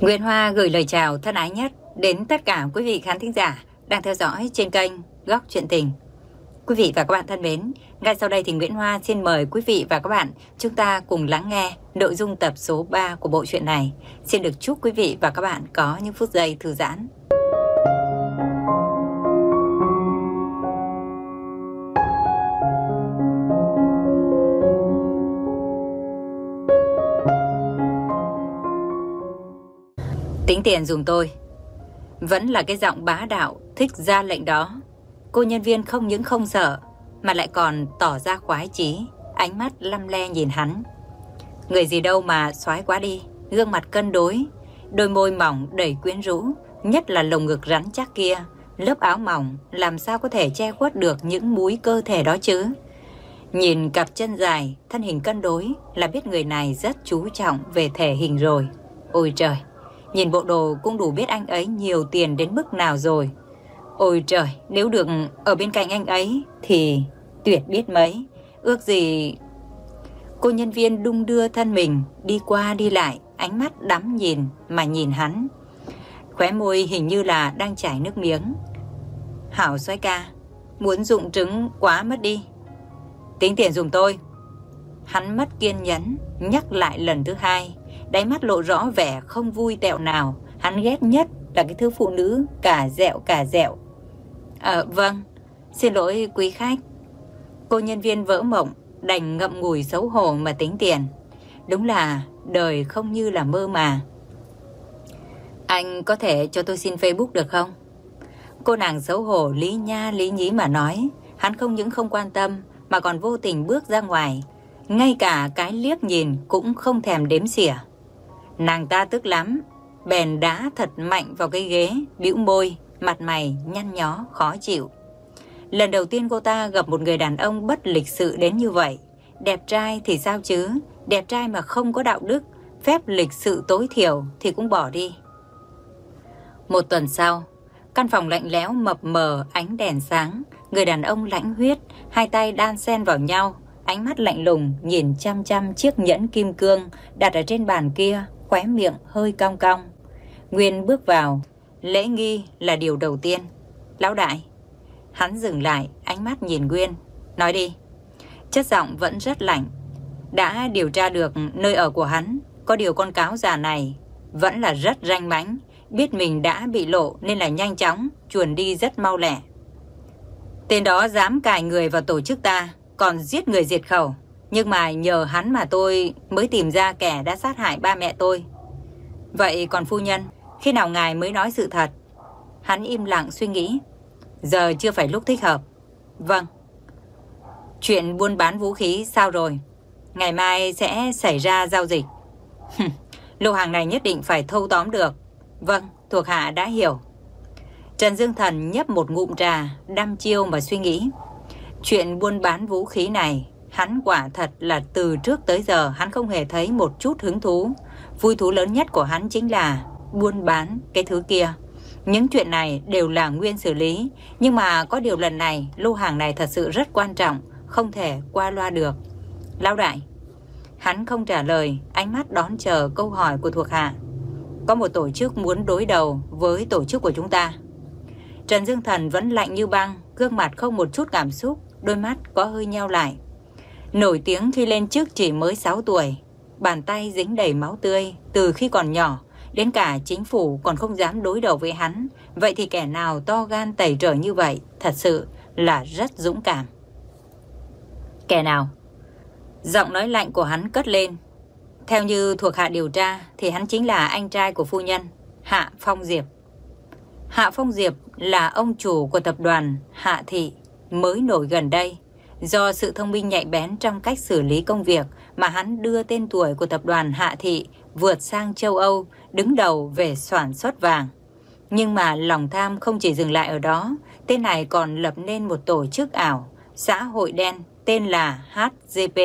Nguyễn Hoa gửi lời chào thân ái nhất đến tất cả quý vị khán thính giả đang theo dõi trên kênh Góc Chuyện Tình. Quý vị và các bạn thân mến, ngay sau đây thì Nguyễn Hoa xin mời quý vị và các bạn chúng ta cùng lắng nghe nội dung tập số 3 của bộ truyện này. Xin được chúc quý vị và các bạn có những phút giây thư giãn. Tiền dùng tôi. Vẫn là cái giọng bá đạo, thích ra lệnh đó. Cô nhân viên không những không sợ, mà lại còn tỏ ra khoái chí, ánh mắt lăm le nhìn hắn. Người gì đâu mà xoái quá đi, gương mặt cân đối, đôi môi mỏng đầy quyến rũ, nhất là lồng ngực rắn chắc kia, lớp áo mỏng làm sao có thể che khuất được những múi cơ thể đó chứ. Nhìn cặp chân dài, thân hình cân đối là biết người này rất chú trọng về thể hình rồi. Ôi trời! Nhìn bộ đồ cũng đủ biết anh ấy nhiều tiền đến mức nào rồi. Ôi trời, nếu được ở bên cạnh anh ấy thì tuyệt biết mấy. Ước gì... Cô nhân viên đung đưa thân mình, đi qua đi lại, ánh mắt đắm nhìn mà nhìn hắn. Khóe môi hình như là đang chảy nước miếng. Hảo xoay ca, muốn dụng trứng quá mất đi. Tính tiền dùng tôi. Hắn mất kiên nhẫn, nhắc lại lần thứ hai đáy mắt lộ rõ vẻ không vui tẹo nào. Hắn ghét nhất là cái thứ phụ nữ cả dẹo cả dẹo. À, vâng, xin lỗi quý khách. Cô nhân viên vỡ mộng, đành ngậm ngùi xấu hổ mà tính tiền. Đúng là đời không như là mơ mà. Anh có thể cho tôi xin Facebook được không? Cô nàng xấu hổ lý nha lý nhí mà nói. Hắn không những không quan tâm mà còn vô tình bước ra ngoài. Ngay cả cái liếc nhìn cũng không thèm đếm xỉa. Nàng ta tức lắm, bèn đá thật mạnh vào cái ghế, bĩu môi, mặt mày nhăn nhó, khó chịu. Lần đầu tiên cô ta gặp một người đàn ông bất lịch sự đến như vậy. Đẹp trai thì sao chứ, đẹp trai mà không có đạo đức, phép lịch sự tối thiểu thì cũng bỏ đi. Một tuần sau, căn phòng lạnh lẽo mập mờ ánh đèn sáng, người đàn ông lãnh huyết, hai tay đan xen vào nhau, ánh mắt lạnh lùng nhìn chăm chăm chiếc nhẫn kim cương đặt ở trên bàn kia khóe miệng hơi cong cong. Nguyên bước vào, lễ nghi là điều đầu tiên. Lão đại, hắn dừng lại, ánh mắt nhìn Nguyên, nói đi. Chất giọng vẫn rất lạnh. Đã điều tra được nơi ở của hắn, có điều con cáo già này vẫn là rất ranh mãnh, biết mình đã bị lộ nên là nhanh chóng, chuồn đi rất mau lẹ. Tên đó dám cài người vào tổ chức ta, còn giết người diệt khẩu. Nhưng mà nhờ hắn mà tôi mới tìm ra kẻ đã sát hại ba mẹ tôi. Vậy còn phu nhân, khi nào ngài mới nói sự thật? Hắn im lặng suy nghĩ. Giờ chưa phải lúc thích hợp. Vâng. Chuyện buôn bán vũ khí sao rồi? Ngày mai sẽ xảy ra giao dịch. Lô hàng này nhất định phải thâu tóm được. Vâng, thuộc hạ đã hiểu. Trần Dương Thần nhấp một ngụm trà, đăm chiêu mà suy nghĩ. Chuyện buôn bán vũ khí này Hắn quả thật là từ trước tới giờ hắn không hề thấy một chút hứng thú. Vui thú lớn nhất của hắn chính là buôn bán cái thứ kia. Những chuyện này đều là nguyên xử lý, nhưng mà có điều lần này lô hàng này thật sự rất quan trọng, không thể qua loa được. Lão đại, hắn không trả lời, ánh mắt đón chờ câu hỏi của thuộc hạ. Có một tổ chức muốn đối đầu với tổ chức của chúng ta. Trần Dương Thần vẫn lạnh như băng, gương mặt không một chút cảm xúc, đôi mắt có hơi nheo lại. Nổi tiếng khi lên chức chỉ mới 6 tuổi, bàn tay dính đầy máu tươi từ khi còn nhỏ, đến cả chính phủ còn không dám đối đầu với hắn. Vậy thì kẻ nào to gan tẩy trở như vậy thật sự là rất dũng cảm. Kẻ nào? Giọng nói lạnh của hắn cất lên. Theo như thuộc hạ điều tra thì hắn chính là anh trai của phu nhân, Hạ Phong Diệp. Hạ Phong Diệp là ông chủ của tập đoàn Hạ Thị mới nổi gần đây Do sự thông minh nhạy bén trong cách xử lý công việc mà hắn đưa tên tuổi của tập đoàn Hạ Thị vượt sang châu Âu, đứng đầu về sản xuất vàng. Nhưng mà lòng tham không chỉ dừng lại ở đó, tên này còn lập nên một tổ chức ảo, xã hội đen tên là HGP.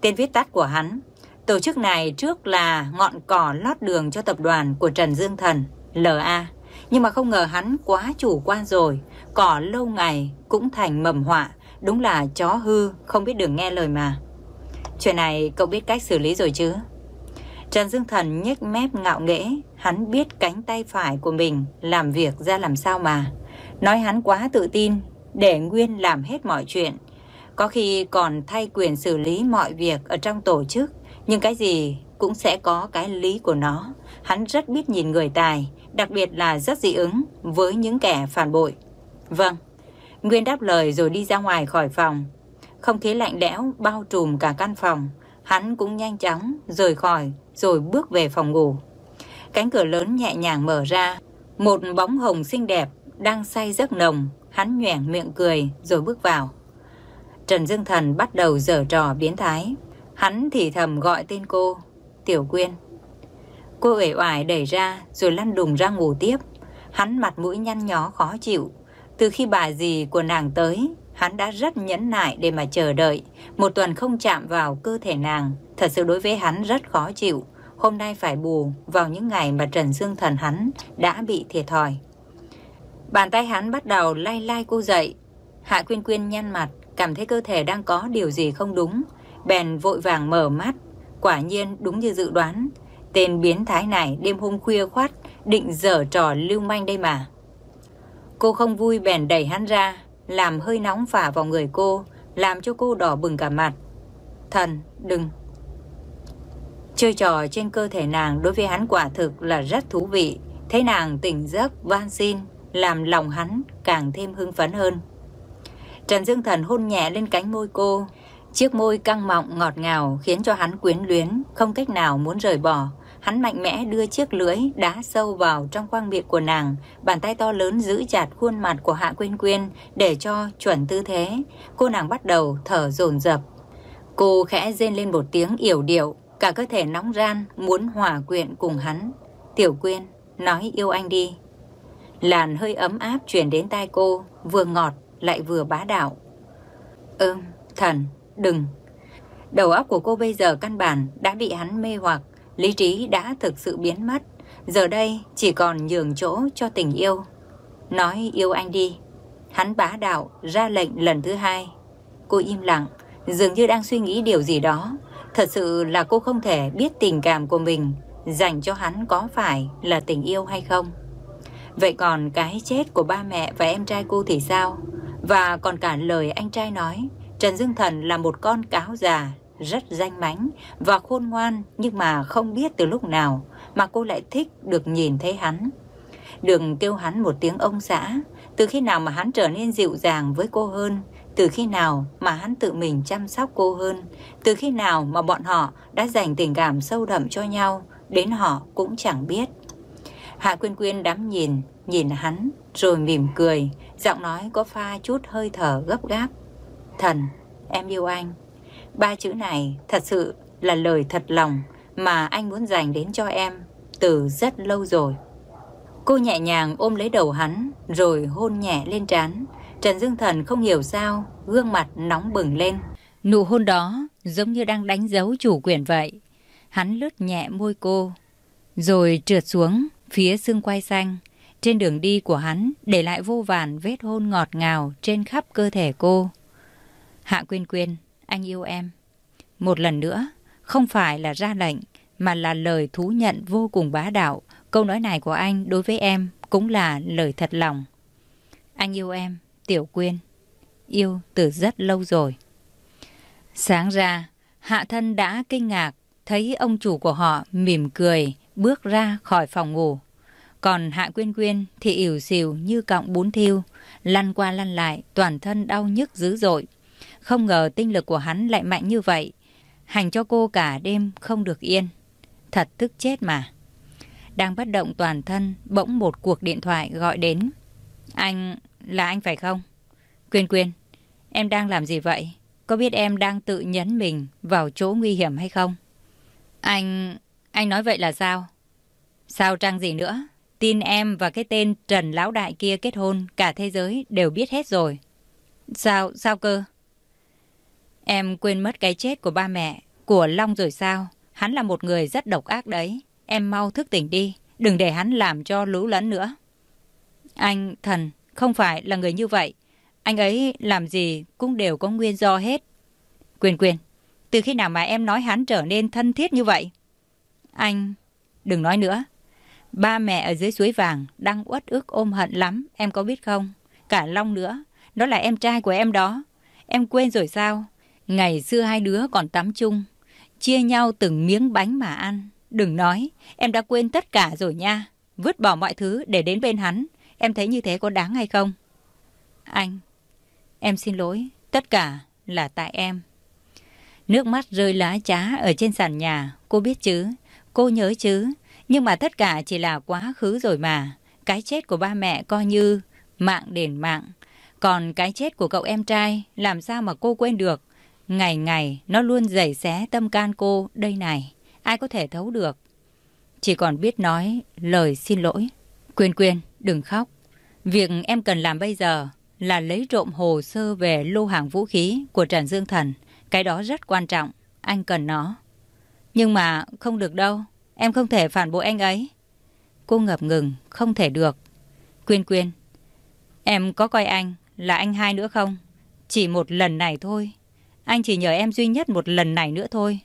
Tên viết tắt của hắn. Tổ chức này trước là ngọn cỏ lót đường cho tập đoàn của Trần Dương Thần, LA. Nhưng mà không ngờ hắn quá chủ quan rồi, cỏ lâu ngày cũng thành mầm họa Đúng là chó hư, không biết đường nghe lời mà. Chuyện này cậu biết cách xử lý rồi chứ? Trần Dương Thần nhếch mép ngạo nghễ, hắn biết cánh tay phải của mình làm việc ra làm sao mà. Nói hắn quá tự tin, để Nguyên làm hết mọi chuyện. Có khi còn thay quyền xử lý mọi việc ở trong tổ chức, nhưng cái gì cũng sẽ có cái lý của nó. Hắn rất biết nhìn người tài, đặc biệt là rất dị ứng với những kẻ phản bội. Vâng, Nguyên đáp lời rồi đi ra ngoài khỏi phòng. Không khí lạnh lẽo bao trùm cả căn phòng. Hắn cũng nhanh chóng rời khỏi rồi bước về phòng ngủ. Cánh cửa lớn nhẹ nhàng mở ra. Một bóng hồng xinh đẹp đang say giấc nồng. Hắn nhoẻn miệng cười rồi bước vào. Trần Dương Thần bắt đầu dở trò biến thái. Hắn thì thầm gọi tên cô, Tiểu Quyên. Cô uể oải đẩy ra rồi lăn đùng ra ngủ tiếp. Hắn mặt mũi nhăn nhó khó chịu. Từ khi bà dì của nàng tới, hắn đã rất nhẫn nại để mà chờ đợi. Một tuần không chạm vào cơ thể nàng, thật sự đối với hắn rất khó chịu. Hôm nay phải bù vào những ngày mà Trần Dương Thần hắn đã bị thiệt thòi. Bàn tay hắn bắt đầu lay lay cô dậy. Hạ Quyên Quyên nhăn mặt, cảm thấy cơ thể đang có điều gì không đúng. Bèn vội vàng mở mắt. Quả nhiên đúng như dự đoán. Tên biến thái này đêm hôm khuya khoát định dở trò lưu manh đây mà. Cô không vui bèn đẩy hắn ra, làm hơi nóng phả vào người cô, làm cho cô đỏ bừng cả mặt. Thần, đừng. Chơi trò trên cơ thể nàng đối với hắn quả thực là rất thú vị. Thấy nàng tỉnh giấc, van xin, làm lòng hắn càng thêm hưng phấn hơn. Trần Dương Thần hôn nhẹ lên cánh môi cô. Chiếc môi căng mọng ngọt ngào khiến cho hắn quyến luyến, không cách nào muốn rời bỏ. Hắn mạnh mẽ đưa chiếc lưới đá sâu vào trong khoang miệng của nàng, bàn tay to lớn giữ chặt khuôn mặt của Hạ Quyên Quyên để cho chuẩn tư thế. Cô nàng bắt đầu thở dồn dập. Cô khẽ rên lên một tiếng yểu điệu, cả cơ thể nóng ran muốn hòa quyện cùng hắn. Tiểu Quyên, nói yêu anh đi. Làn hơi ấm áp chuyển đến tai cô, vừa ngọt lại vừa bá đạo. Ừm, thần, đừng. Đầu óc của cô bây giờ căn bản đã bị hắn mê hoặc, lý trí đã thực sự biến mất. Giờ đây chỉ còn nhường chỗ cho tình yêu. Nói yêu anh đi. Hắn bá đạo ra lệnh lần thứ hai. Cô im lặng, dường như đang suy nghĩ điều gì đó. Thật sự là cô không thể biết tình cảm của mình dành cho hắn có phải là tình yêu hay không. Vậy còn cái chết của ba mẹ và em trai cô thì sao? Và còn cả lời anh trai nói, Trần Dương Thần là một con cáo già, rất danh mánh và khôn ngoan nhưng mà không biết từ lúc nào mà cô lại thích được nhìn thấy hắn. Đừng kêu hắn một tiếng ông xã, từ khi nào mà hắn trở nên dịu dàng với cô hơn, từ khi nào mà hắn tự mình chăm sóc cô hơn, từ khi nào mà bọn họ đã dành tình cảm sâu đậm cho nhau, đến họ cũng chẳng biết. Hạ Quyên Quyên đắm nhìn, nhìn hắn, rồi mỉm cười, giọng nói có pha chút hơi thở gấp gáp. Thần, em yêu anh. Ba chữ này thật sự là lời thật lòng mà anh muốn dành đến cho em từ rất lâu rồi. Cô nhẹ nhàng ôm lấy đầu hắn, rồi hôn nhẹ lên trán. Trần Dương Thần không hiểu sao, gương mặt nóng bừng lên. Nụ hôn đó giống như đang đánh dấu chủ quyền vậy. Hắn lướt nhẹ môi cô, rồi trượt xuống phía xương quai xanh. Trên đường đi của hắn để lại vô vàn vết hôn ngọt ngào trên khắp cơ thể cô. Hạ Quyên Quyên, anh yêu em. Một lần nữa, không phải là ra lệnh, mà là lời thú nhận vô cùng bá đạo. Câu nói này của anh đối với em cũng là lời thật lòng. Anh yêu em, Tiểu Quyên. Yêu từ rất lâu rồi. Sáng ra, Hạ Thân đã kinh ngạc thấy ông chủ của họ mỉm cười bước ra khỏi phòng ngủ. Còn Hạ Quyên Quyên thì ỉu xìu như cọng bún thiêu, lăn qua lăn lại, toàn thân đau nhức dữ dội. Không ngờ tinh lực của hắn lại mạnh như vậy, hành cho cô cả đêm không được yên. Thật tức chết mà. Đang bất động toàn thân, bỗng một cuộc điện thoại gọi đến. Anh, là anh phải không? Quyên Quyên, em đang làm gì vậy? Có biết em đang tự nhấn mình vào chỗ nguy hiểm hay không? Anh... anh nói vậy là sao? Sao trăng gì nữa? Tin em và cái tên Trần Lão Đại kia kết hôn, cả thế giới đều biết hết rồi. Sao, sao cơ? Em quên mất cái chết của ba mẹ, của Long rồi sao? Hắn là một người rất độc ác đấy. Em mau thức tỉnh đi, đừng để hắn làm cho lũ lẫn nữa. Anh, thần, không phải là người như vậy. Anh ấy làm gì cũng đều có nguyên do hết. Quyền quyền, từ khi nào mà em nói hắn trở nên thân thiết như vậy? Anh... Đừng nói nữa. Ba mẹ ở dưới suối vàng đang uất ức ôm hận lắm, em có biết không? Cả Long nữa, đó là em trai của em đó. Em quên rồi sao? Ngày xưa hai đứa còn tắm chung, chia nhau từng miếng bánh mà ăn. Đừng nói, em đã quên tất cả rồi nha. Vứt bỏ mọi thứ để đến bên hắn. Em thấy như thế có đáng hay không? Anh, em xin lỗi. Tất cả là tại em. Nước mắt rơi lá trá ở trên sàn nhà. Cô biết chứ? Cô nhớ chứ? Nhưng mà tất cả chỉ là quá khứ rồi mà. Cái chết của ba mẹ coi như mạng đền mạng. Còn cái chết của cậu em trai làm sao mà cô quên được? Ngày ngày nó luôn dày xé tâm can cô đây này. Ai có thể thấu được? Chỉ còn biết nói lời xin lỗi. Quyên quyên, đừng khóc. Việc em cần làm bây giờ là lấy trộm hồ sơ về lô hàng vũ khí của Trần Dương Thần. Cái đó rất quan trọng. Anh cần nó. Nhưng mà không được đâu. Em không thể phản bội anh ấy. Cô ngập ngừng, không thể được. Quyên quyên, em có coi anh là anh hai nữa không? Chỉ một lần này thôi. Anh chỉ nhờ em duy nhất một lần này nữa thôi.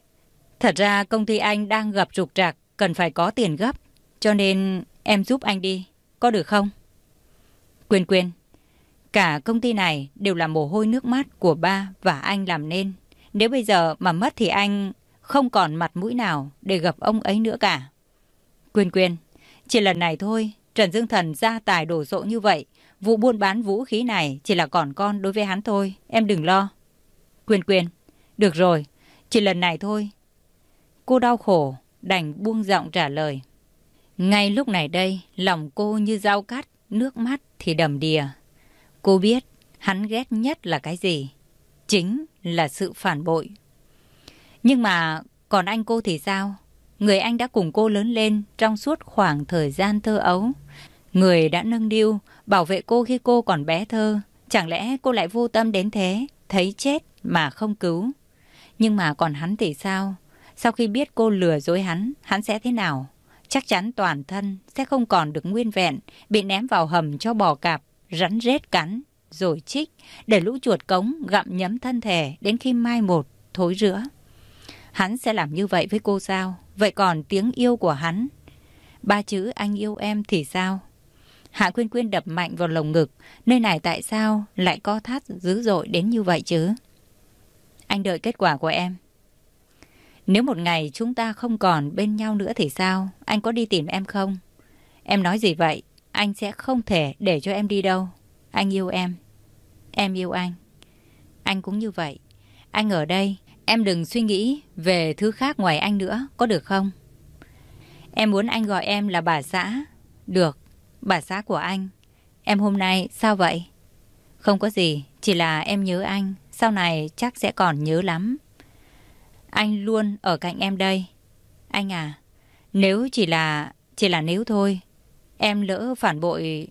Thật ra công ty anh đang gặp trục trặc, cần phải có tiền gấp. Cho nên em giúp anh đi, có được không? Quyên quyên, cả công ty này đều là mồ hôi nước mắt của ba và anh làm nên. Nếu bây giờ mà mất thì anh không còn mặt mũi nào để gặp ông ấy nữa cả. Quyên quyên, chỉ lần này thôi, Trần Dương Thần ra tài đổ rộ như vậy. Vụ buôn bán vũ khí này chỉ là còn con đối với hắn thôi, em đừng lo. Quyên quyên, được rồi, chỉ lần này thôi. Cô đau khổ, đành buông giọng trả lời. Ngay lúc này đây, lòng cô như dao cắt, nước mắt thì đầm đìa. Cô biết hắn ghét nhất là cái gì? Chính là sự phản bội. Nhưng mà còn anh cô thì sao? Người anh đã cùng cô lớn lên trong suốt khoảng thời gian thơ ấu. Người đã nâng niu, bảo vệ cô khi cô còn bé thơ. Chẳng lẽ cô lại vô tâm đến thế, thấy chết mà không cứu? Nhưng mà còn hắn thì sao? Sau khi biết cô lừa dối hắn, hắn sẽ thế nào? Chắc chắn toàn thân sẽ không còn được nguyên vẹn, bị ném vào hầm cho bò cạp, rắn rết cắn, rồi chích, để lũ chuột cống gặm nhấm thân thể đến khi mai một, thối rữa. Hắn sẽ làm như vậy với cô sao? Vậy còn tiếng yêu của hắn? Ba chữ anh yêu em thì sao? Hạ Quyên Quyên đập mạnh vào lồng ngực. Nơi này tại sao lại co thắt dữ dội đến như vậy chứ? Anh đợi kết quả của em. Nếu một ngày chúng ta không còn bên nhau nữa thì sao? Anh có đi tìm em không? Em nói gì vậy? Anh sẽ không thể để cho em đi đâu. Anh yêu em. Em yêu anh. Anh cũng như vậy. Anh ở đây Em đừng suy nghĩ về thứ khác ngoài anh nữa, có được không? Em muốn anh gọi em là bà xã. Được, bà xã của anh. Em hôm nay sao vậy? Không có gì, chỉ là em nhớ anh. Sau này chắc sẽ còn nhớ lắm. Anh luôn ở cạnh em đây. Anh à, nếu chỉ là... Chỉ là nếu thôi. Em lỡ phản bội...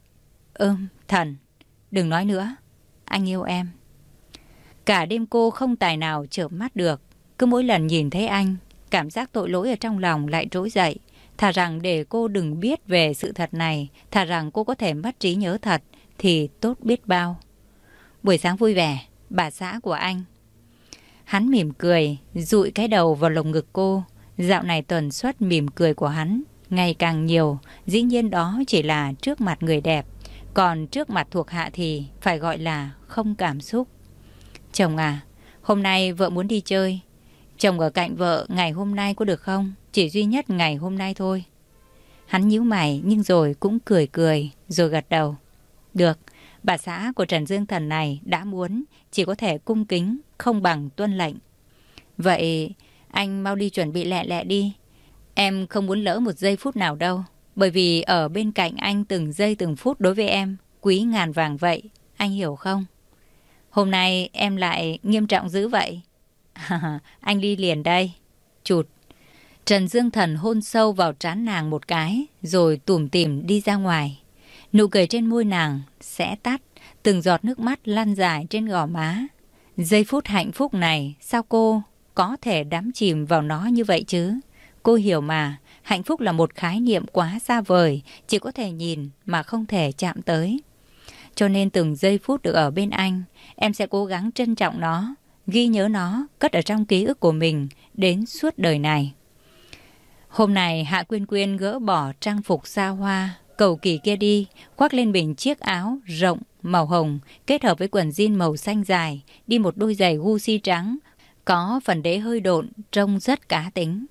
Ưm, thần. Đừng nói nữa. Anh yêu em. Cả đêm cô không tài nào chợp mắt được. Cứ mỗi lần nhìn thấy anh, cảm giác tội lỗi ở trong lòng lại trỗi dậy. Thà rằng để cô đừng biết về sự thật này, thà rằng cô có thể mất trí nhớ thật, thì tốt biết bao. Buổi sáng vui vẻ, bà xã của anh. Hắn mỉm cười, dụi cái đầu vào lồng ngực cô. Dạo này tuần suất mỉm cười của hắn ngày càng nhiều, dĩ nhiên đó chỉ là trước mặt người đẹp. Còn trước mặt thuộc hạ thì phải gọi là không cảm xúc. Chồng à, hôm nay vợ muốn đi chơi. Chồng ở cạnh vợ ngày hôm nay có được không? Chỉ duy nhất ngày hôm nay thôi. Hắn nhíu mày nhưng rồi cũng cười cười rồi gật đầu. Được, bà xã của Trần Dương Thần này đã muốn chỉ có thể cung kính không bằng tuân lệnh. Vậy anh mau đi chuẩn bị lẹ lẹ đi. Em không muốn lỡ một giây phút nào đâu. Bởi vì ở bên cạnh anh từng giây từng phút đối với em quý ngàn vàng vậy. Anh hiểu không? Hôm nay em lại nghiêm trọng dữ vậy. anh đi liền đây. Chụt. Trần Dương Thần hôn sâu vào trán nàng một cái, rồi tủm tỉm đi ra ngoài. Nụ cười trên môi nàng sẽ tắt, từng giọt nước mắt lăn dài trên gò má. Giây phút hạnh phúc này, sao cô có thể đắm chìm vào nó như vậy chứ? Cô hiểu mà, hạnh phúc là một khái niệm quá xa vời, chỉ có thể nhìn mà không thể chạm tới. Cho nên từng giây phút được ở bên anh, em sẽ cố gắng trân trọng nó, ghi nhớ nó, cất ở trong ký ức của mình đến suốt đời này. Hôm nay Hạ Quyên Quyên gỡ bỏ trang phục xa hoa, cầu kỳ kia đi, khoác lên mình chiếc áo rộng màu hồng kết hợp với quần jean màu xanh dài, đi một đôi giày Gucci trắng, có phần đế hơi độn, trông rất cá tính.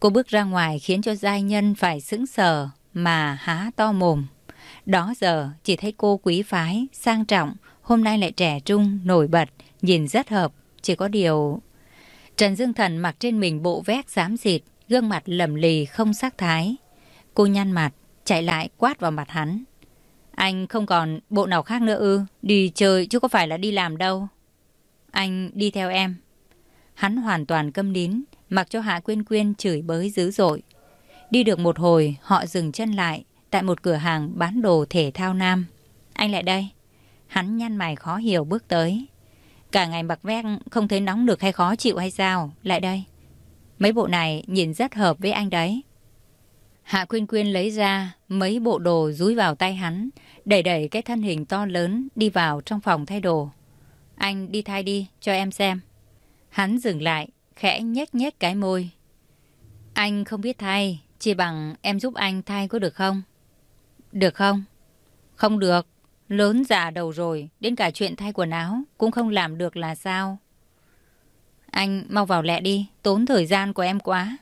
Cô bước ra ngoài khiến cho giai nhân phải sững sờ mà há to mồm. Đó giờ chỉ thấy cô quý phái, sang trọng, hôm nay lại trẻ trung, nổi bật, nhìn rất hợp. Chỉ có điều... Trần Dương Thần mặc trên mình bộ vét xám xịt, gương mặt lầm lì không sắc thái. Cô nhăn mặt, chạy lại quát vào mặt hắn. Anh không còn bộ nào khác nữa ư, đi chơi chứ có phải là đi làm đâu. Anh đi theo em. Hắn hoàn toàn câm nín, mặc cho Hạ Quyên Quyên chửi bới dữ dội. Đi được một hồi, họ dừng chân lại tại một cửa hàng bán đồ thể thao nam. Anh lại đây. Hắn nhăn mày khó hiểu bước tới. Cả ngày mặc vét không thấy nóng được hay khó chịu hay sao? Lại đây. Mấy bộ này nhìn rất hợp với anh đấy. Hạ Quyên Quyên lấy ra mấy bộ đồ rúi vào tay hắn, đẩy đẩy cái thân hình to lớn đi vào trong phòng thay đồ. Anh đi thay đi, cho em xem. Hắn dừng lại, khẽ nhếch nhếch cái môi. Anh không biết thay, chỉ bằng em giúp anh thay có được không? Được không? Không được. Lớn già đầu rồi, đến cả chuyện thay quần áo cũng không làm được là sao? Anh mau vào lẹ đi, tốn thời gian của em quá.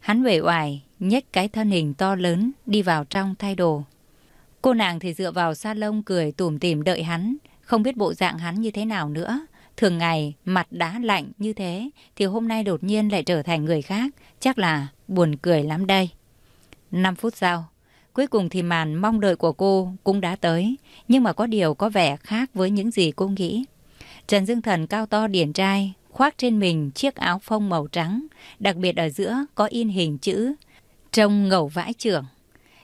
Hắn về oải, nhếch cái thân hình to lớn, đi vào trong thay đồ. Cô nàng thì dựa vào salon cười tủm tỉm đợi hắn, không biết bộ dạng hắn như thế nào nữa. Thường ngày mặt đá lạnh như thế thì hôm nay đột nhiên lại trở thành người khác, chắc là buồn cười lắm đây. 5 phút sau, cuối cùng thì màn mong đợi của cô cũng đã tới, nhưng mà có điều có vẻ khác với những gì cô nghĩ. Trần Dương Thần cao to điển trai, khoác trên mình chiếc áo phông màu trắng, đặc biệt ở giữa có in hình chữ, trông ngầu vãi trưởng.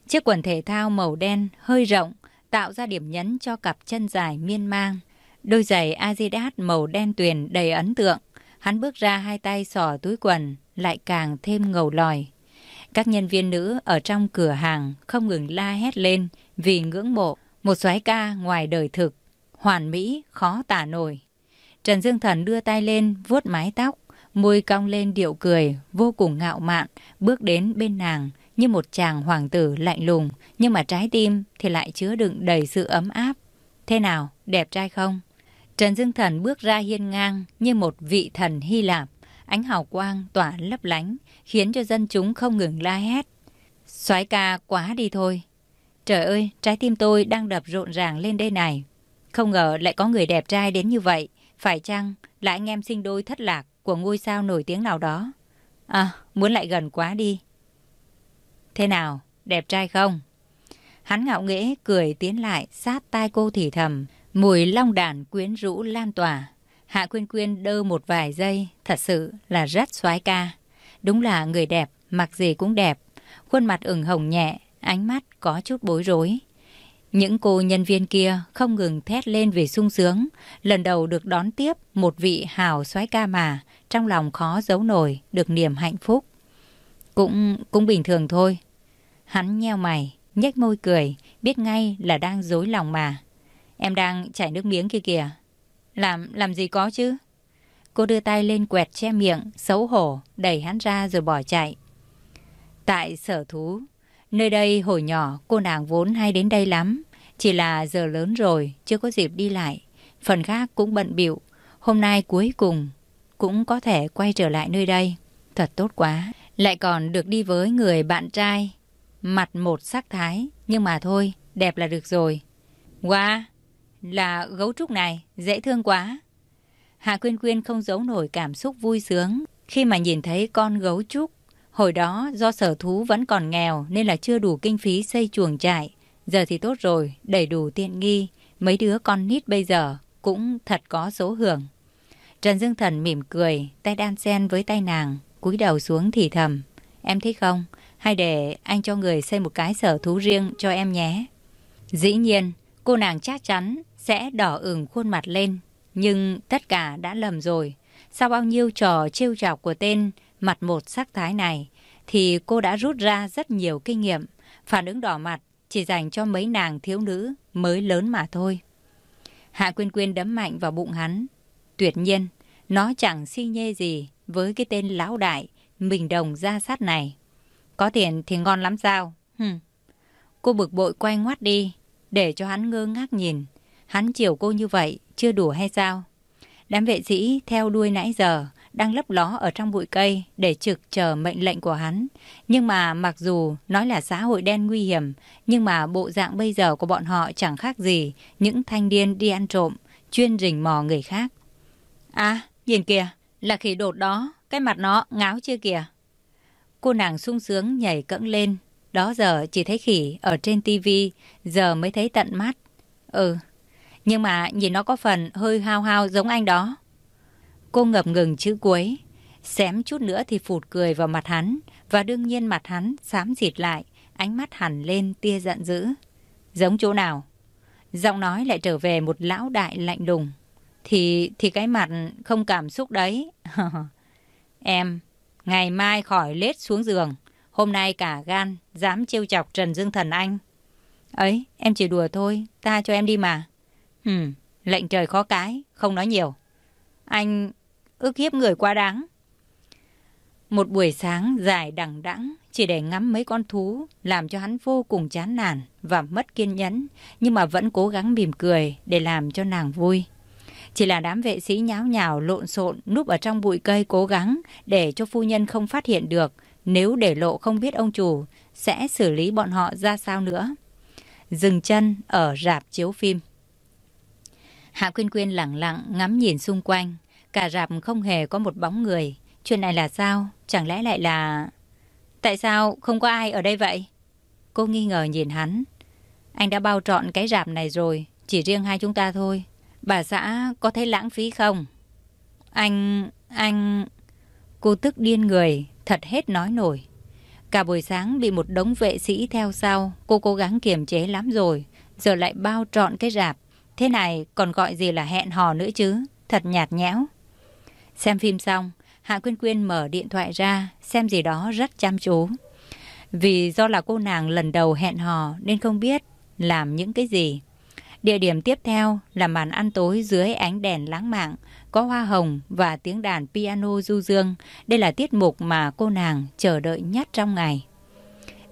Chiếc quần thể thao màu đen hơi rộng, tạo ra điểm nhấn cho cặp chân dài miên mang. Đôi giày Adidas màu đen tuyền đầy ấn tượng. Hắn bước ra hai tay sỏ túi quần, lại càng thêm ngầu lòi. Các nhân viên nữ ở trong cửa hàng không ngừng la hét lên vì ngưỡng mộ một soái ca ngoài đời thực, hoàn mỹ, khó tả nổi. Trần Dương Thần đưa tay lên vuốt mái tóc, môi cong lên điệu cười, vô cùng ngạo mạn, bước đến bên nàng như một chàng hoàng tử lạnh lùng, nhưng mà trái tim thì lại chứa đựng đầy sự ấm áp. Thế nào, đẹp trai không? Trần Dương Thần bước ra hiên ngang như một vị thần Hy Lạp, ánh hào quang tỏa lấp lánh, khiến cho dân chúng không ngừng la hét. soái ca quá đi thôi. Trời ơi, trái tim tôi đang đập rộn ràng lên đây này. Không ngờ lại có người đẹp trai đến như vậy. Phải chăng là anh em sinh đôi thất lạc của ngôi sao nổi tiếng nào đó? À, muốn lại gần quá đi. Thế nào, đẹp trai không? Hắn ngạo nghễ cười tiến lại sát tai cô thì thầm, mùi long đàn quyến rũ lan tỏa. Hạ Quyên Quyên đơ một vài giây, thật sự là rất xoái ca. Đúng là người đẹp, mặc gì cũng đẹp. Khuôn mặt ửng hồng nhẹ, ánh mắt có chút bối rối. Những cô nhân viên kia không ngừng thét lên vì sung sướng. Lần đầu được đón tiếp một vị hào soái ca mà, trong lòng khó giấu nổi được niềm hạnh phúc. Cũng cũng bình thường thôi. Hắn nheo mày, nhếch môi cười, biết ngay là đang dối lòng mà. Em đang chảy nước miếng kia kìa. Làm, làm gì có chứ? Cô đưa tay lên quẹt che miệng, xấu hổ, đẩy hắn ra rồi bỏ chạy. Tại sở thú, nơi đây hồi nhỏ cô nàng vốn hay đến đây lắm. Chỉ là giờ lớn rồi, chưa có dịp đi lại. Phần khác cũng bận bịu Hôm nay cuối cùng cũng có thể quay trở lại nơi đây. Thật tốt quá. Lại còn được đi với người bạn trai. Mặt một sắc thái. Nhưng mà thôi, đẹp là được rồi. Wow, là gấu trúc này, dễ thương quá. Hạ Quyên Quyên không giấu nổi cảm xúc vui sướng khi mà nhìn thấy con gấu trúc. Hồi đó do sở thú vẫn còn nghèo nên là chưa đủ kinh phí xây chuồng trại. Giờ thì tốt rồi, đầy đủ tiện nghi. Mấy đứa con nít bây giờ cũng thật có số hưởng. Trần Dương Thần mỉm cười, tay đan sen với tay nàng, cúi đầu xuống thì thầm. Em thích không? Hay để anh cho người xây một cái sở thú riêng cho em nhé? Dĩ nhiên, cô nàng chắc chắn sẽ đỏ ửng khuôn mặt lên. Nhưng tất cả đã lầm rồi. Sau bao nhiêu trò trêu chọc của tên mặt một sắc thái này, thì cô đã rút ra rất nhiều kinh nghiệm. Phản ứng đỏ mặt chỉ dành cho mấy nàng thiếu nữ mới lớn mà thôi. Hạ Quyên Quyên đấm mạnh vào bụng hắn. Tuyệt nhiên, nó chẳng si nhê gì với cái tên lão đại, mình đồng ra sát này. có tiền thì ngon lắm sao? Hừm. Cô bực bội quay ngoắt đi, để cho hắn ngơ ngác nhìn. Hắn chiều cô như vậy, chưa đủ hay sao? Đám vệ sĩ theo đuôi nãy giờ, đang lấp ló ở trong bụi cây để trực chờ mệnh lệnh của hắn. Nhưng mà mặc dù nói là xã hội đen nguy hiểm, nhưng mà bộ dạng bây giờ của bọn họ chẳng khác gì những thanh niên đi ăn trộm, chuyên rình mò người khác. À, nhìn kìa, là khỉ đột đó, cái mặt nó ngáo chưa kìa. Cô nàng sung sướng nhảy cẫng lên. Đó giờ chỉ thấy khỉ ở trên tivi, giờ mới thấy tận mắt. Ừ, nhưng mà nhìn nó có phần hơi hao hao giống anh đó. Cô ngập ngừng chữ cuối, xém chút nữa thì phụt cười vào mặt hắn, và đương nhiên mặt hắn xám xịt lại, ánh mắt hẳn lên tia giận dữ. Giống chỗ nào? Giọng nói lại trở về một lão đại lạnh lùng. Thì, thì cái mặt không cảm xúc đấy. em, ngày mai khỏi lết xuống giường. Hôm nay cả gan, dám trêu chọc Trần Dương Thần Anh. Ấy, em chỉ đùa thôi, ta cho em đi mà. Hừm, lệnh trời khó cái, không nói nhiều. Anh ước hiếp người quá đáng. Một buổi sáng dài đằng đẵng chỉ để ngắm mấy con thú làm cho hắn vô cùng chán nản và mất kiên nhẫn, nhưng mà vẫn cố gắng mỉm cười để làm cho nàng vui. Chỉ là đám vệ sĩ nháo nhào lộn xộn núp ở trong bụi cây cố gắng để cho phu nhân không phát hiện được, nếu để lộ không biết ông chủ sẽ xử lý bọn họ ra sao nữa. Dừng chân ở rạp chiếu phim. Hạ Quyên Quyên lặng lặng ngắm nhìn xung quanh, Cả rạp không hề có một bóng người. Chuyện này là sao? Chẳng lẽ lại là... Tại sao không có ai ở đây vậy? Cô nghi ngờ nhìn hắn. Anh đã bao trọn cái rạp này rồi, chỉ riêng hai chúng ta thôi. Bà xã có thấy lãng phí không? Anh... anh... Cô tức điên người, thật hết nói nổi. Cả buổi sáng bị một đống vệ sĩ theo sau, cô cố gắng kiềm chế lắm rồi. Giờ lại bao trọn cái rạp. Thế này còn gọi gì là hẹn hò nữa chứ? Thật nhạt nhẽo. Xem phim xong, Hạ Quyên Quyên mở điện thoại ra, xem gì đó rất chăm chú. Vì do là cô nàng lần đầu hẹn hò nên không biết làm những cái gì. Địa điểm tiếp theo là màn ăn tối dưới ánh đèn lãng mạn, có hoa hồng và tiếng đàn piano du dương. Đây là tiết mục mà cô nàng chờ đợi nhất trong ngày.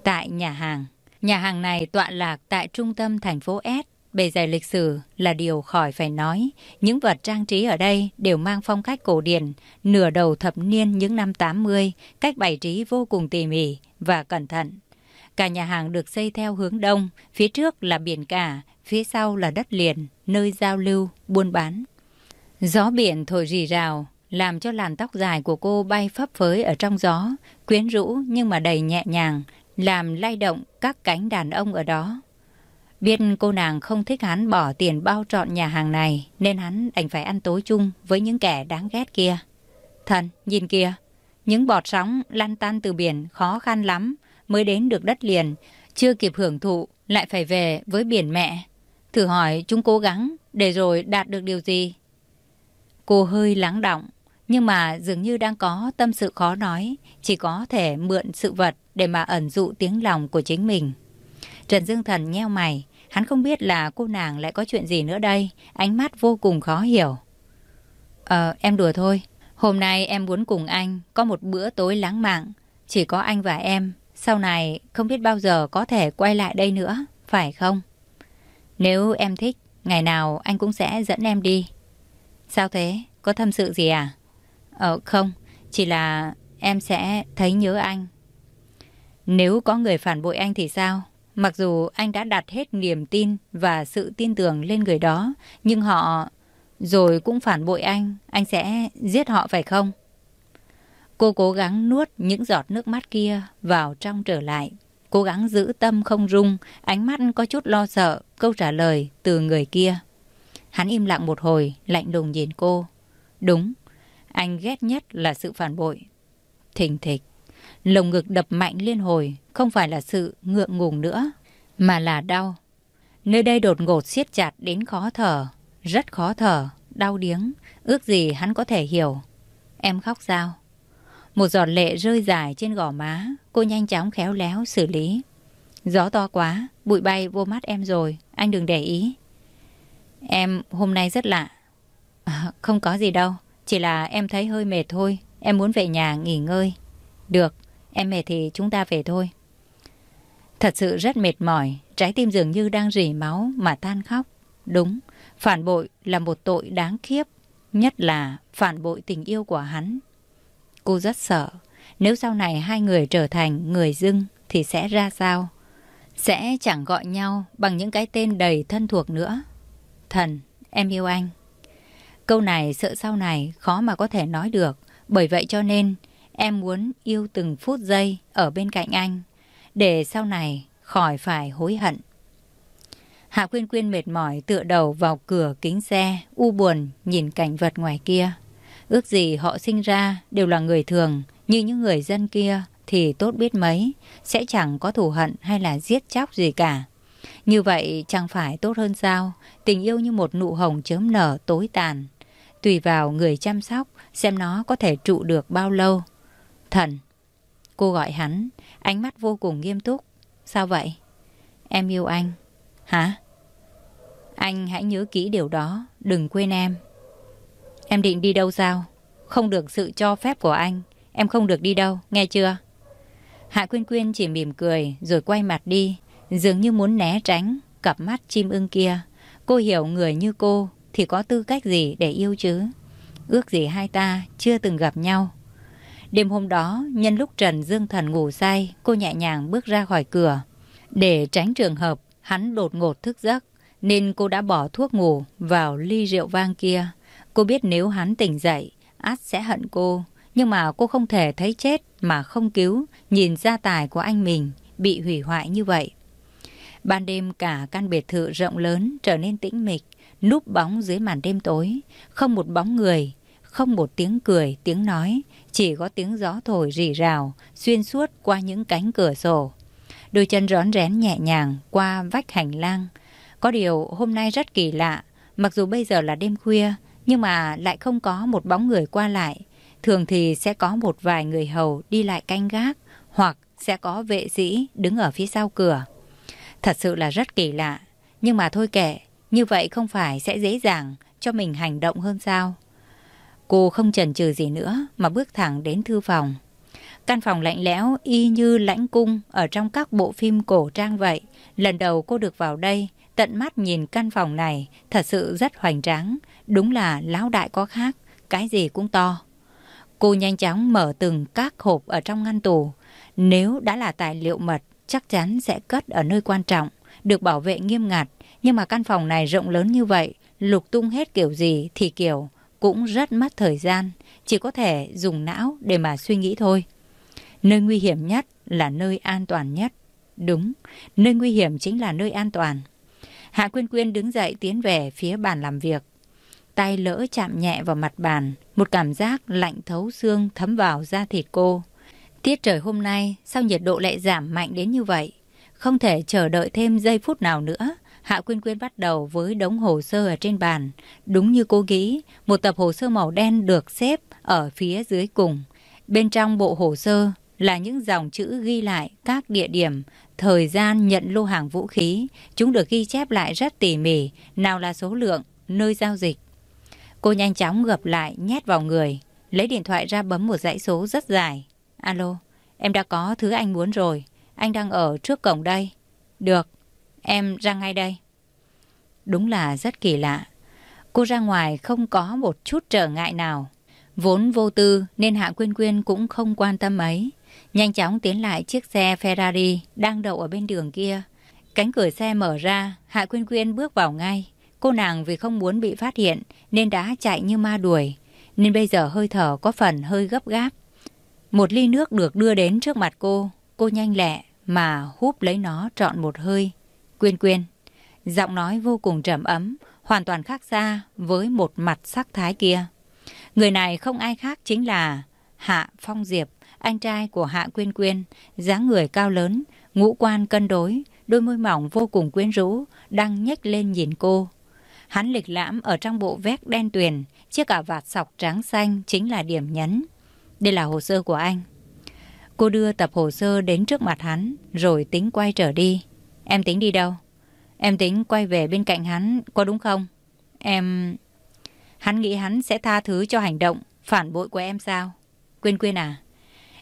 Tại nhà hàng, nhà hàng này tọa lạc tại trung tâm thành phố S Bề dày lịch sử là điều khỏi phải nói. Những vật trang trí ở đây đều mang phong cách cổ điển, nửa đầu thập niên những năm 80, cách bày trí vô cùng tỉ mỉ và cẩn thận. Cả nhà hàng được xây theo hướng đông, phía trước là biển cả, phía sau là đất liền, nơi giao lưu, buôn bán. Gió biển thổi rì rào, làm cho làn tóc dài của cô bay phấp phới ở trong gió, quyến rũ nhưng mà đầy nhẹ nhàng, làm lay động các cánh đàn ông ở đó. Biết cô nàng không thích hắn bỏ tiền bao trọn nhà hàng này nên hắn đành phải ăn tối chung với những kẻ đáng ghét kia. Thần, nhìn kìa, những bọt sóng lăn tan từ biển khó khăn lắm mới đến được đất liền, chưa kịp hưởng thụ lại phải về với biển mẹ. Thử hỏi chúng cố gắng để rồi đạt được điều gì? Cô hơi lắng động, nhưng mà dường như đang có tâm sự khó nói, chỉ có thể mượn sự vật để mà ẩn dụ tiếng lòng của chính mình. Trần Dương Thần nheo mày, hắn không biết là cô nàng lại có chuyện gì nữa đây, ánh mắt vô cùng khó hiểu. Ờ, em đùa thôi, hôm nay em muốn cùng anh có một bữa tối lãng mạn, chỉ có anh và em, sau này không biết bao giờ có thể quay lại đây nữa, phải không? Nếu em thích, ngày nào anh cũng sẽ dẫn em đi. Sao thế? Có thâm sự gì à? Ờ, không, chỉ là em sẽ thấy nhớ anh. Nếu có người phản bội anh thì sao? Mặc dù anh đã đặt hết niềm tin và sự tin tưởng lên người đó, nhưng họ rồi cũng phản bội anh, anh sẽ giết họ phải không? Cô cố gắng nuốt những giọt nước mắt kia vào trong trở lại. Cố gắng giữ tâm không rung, ánh mắt có chút lo sợ câu trả lời từ người kia. Hắn im lặng một hồi, lạnh lùng nhìn cô. Đúng, anh ghét nhất là sự phản bội. Thình thịch. Lồng ngực đập mạnh liên hồi, không phải là sự ngượng ngùng nữa, mà là đau. Nơi đây đột ngột siết chặt đến khó thở, rất khó thở, đau điếng, ước gì hắn có thể hiểu. Em khóc sao? Một giọt lệ rơi dài trên gò má, cô nhanh chóng khéo léo xử lý. Gió to quá, bụi bay vô mắt em rồi, anh đừng để ý. Em hôm nay rất lạ. À, không có gì đâu, chỉ là em thấy hơi mệt thôi, em muốn về nhà nghỉ ngơi. Được, Em mệt thì chúng ta về thôi. Thật sự rất mệt mỏi, trái tim dường như đang rỉ máu mà tan khóc. Đúng, phản bội là một tội đáng khiếp, nhất là phản bội tình yêu của hắn. Cô rất sợ, nếu sau này hai người trở thành người dưng thì sẽ ra sao? Sẽ chẳng gọi nhau bằng những cái tên đầy thân thuộc nữa. Thần, em yêu anh. Câu này sợ sau này khó mà có thể nói được. Bởi vậy cho nên em muốn yêu từng phút giây ở bên cạnh anh. Để sau này khỏi phải hối hận. Hạ Quyên Quyên mệt mỏi tựa đầu vào cửa kính xe, u buồn nhìn cảnh vật ngoài kia. Ước gì họ sinh ra đều là người thường, như những người dân kia thì tốt biết mấy, sẽ chẳng có thù hận hay là giết chóc gì cả. Như vậy chẳng phải tốt hơn sao? Tình yêu như một nụ hồng chớm nở tối tàn. Tùy vào người chăm sóc, xem nó có thể trụ được bao lâu. Thần. Cô gọi hắn, ánh mắt vô cùng nghiêm túc. Sao vậy? Em yêu anh. Hả? Anh hãy nhớ kỹ điều đó, đừng quên em. Em định đi đâu sao? Không được sự cho phép của anh. Em không được đi đâu, nghe chưa? Hạ Quyên Quyên chỉ mỉm cười rồi quay mặt đi, dường như muốn né tránh cặp mắt chim ưng kia. Cô hiểu người như cô thì có tư cách gì để yêu chứ? Ước gì hai ta chưa từng gặp nhau. Đêm hôm đó, nhân lúc Trần Dương Thần ngủ say, cô nhẹ nhàng bước ra khỏi cửa. Để tránh trường hợp hắn đột ngột thức giấc, nên cô đã bỏ thuốc ngủ vào ly rượu vang kia. Cô biết nếu hắn tỉnh dậy, át sẽ hận cô. Nhưng mà cô không thể thấy chết mà không cứu, nhìn gia tài của anh mình bị hủy hoại như vậy. Ban đêm cả căn biệt thự rộng lớn trở nên tĩnh mịch, núp bóng dưới màn đêm tối. Không một bóng người, không một tiếng cười, tiếng nói, chỉ có tiếng gió thổi rỉ rào, xuyên suốt qua những cánh cửa sổ. Đôi chân rón rén nhẹ nhàng qua vách hành lang. Có điều hôm nay rất kỳ lạ, mặc dù bây giờ là đêm khuya, nhưng mà lại không có một bóng người qua lại. Thường thì sẽ có một vài người hầu đi lại canh gác, hoặc sẽ có vệ sĩ đứng ở phía sau cửa. Thật sự là rất kỳ lạ, nhưng mà thôi kệ, như vậy không phải sẽ dễ dàng cho mình hành động hơn sao? Cô không chần chừ gì nữa mà bước thẳng đến thư phòng. Căn phòng lạnh lẽo y như lãnh cung ở trong các bộ phim cổ trang vậy. Lần đầu cô được vào đây, tận mắt nhìn căn phòng này thật sự rất hoành tráng. Đúng là lão đại có khác, cái gì cũng to. Cô nhanh chóng mở từng các hộp ở trong ngăn tủ. Nếu đã là tài liệu mật, chắc chắn sẽ cất ở nơi quan trọng, được bảo vệ nghiêm ngặt. Nhưng mà căn phòng này rộng lớn như vậy, lục tung hết kiểu gì thì kiểu, cũng rất mất thời gian. Chỉ có thể dùng não để mà suy nghĩ thôi. Nơi nguy hiểm nhất là nơi an toàn nhất. Đúng, nơi nguy hiểm chính là nơi an toàn. Hạ Quyên Quyên đứng dậy tiến về phía bàn làm việc. Tay lỡ chạm nhẹ vào mặt bàn, một cảm giác lạnh thấu xương thấm vào da thịt cô. Tiết trời hôm nay, sao nhiệt độ lại giảm mạnh đến như vậy? Không thể chờ đợi thêm giây phút nào nữa. Hạ Quyên Quyên bắt đầu với đống hồ sơ ở trên bàn. Đúng như cô nghĩ, một tập hồ sơ màu đen được xếp ở phía dưới cùng. Bên trong bộ hồ sơ là những dòng chữ ghi lại các địa điểm, thời gian nhận lô hàng vũ khí. Chúng được ghi chép lại rất tỉ mỉ, nào là số lượng, nơi giao dịch. Cô nhanh chóng gập lại, nhét vào người, lấy điện thoại ra bấm một dãy số rất dài. Alo, em đã có thứ anh muốn rồi, anh đang ở trước cổng đây. Được, em ra ngay đây. Đúng là rất kỳ lạ. Cô ra ngoài không có một chút trở ngại nào. Vốn vô tư nên Hạ Quyên Quyên cũng không quan tâm ấy. Nhanh chóng tiến lại chiếc xe Ferrari đang đậu ở bên đường kia. Cánh cửa xe mở ra, Hạ Quyên Quyên bước vào ngay. Cô nàng vì không muốn bị phát hiện nên đã chạy như ma đuổi. Nên bây giờ hơi thở có phần hơi gấp gáp. Một ly nước được đưa đến trước mặt cô. Cô nhanh lẹ mà húp lấy nó trọn một hơi. Quyên Quyên. Giọng nói vô cùng trầm ấm, hoàn toàn khác xa với một mặt sắc thái kia. Người này không ai khác chính là Hạ Phong Diệp, anh trai của Hạ Quyên Quyên, dáng người cao lớn, ngũ quan cân đối, đôi môi mỏng vô cùng quyến rũ, đang nhếch lên nhìn cô. Hắn lịch lãm ở trong bộ vest đen tuyền, chiếc cà vạt sọc trắng xanh chính là điểm nhấn. Đây là hồ sơ của anh. Cô đưa tập hồ sơ đến trước mặt hắn, rồi tính quay trở đi. Em tính đi đâu? Em tính quay về bên cạnh hắn, có đúng không? Em... Hắn nghĩ hắn sẽ tha thứ cho hành động phản bội của em sao? Quyên Quyên à,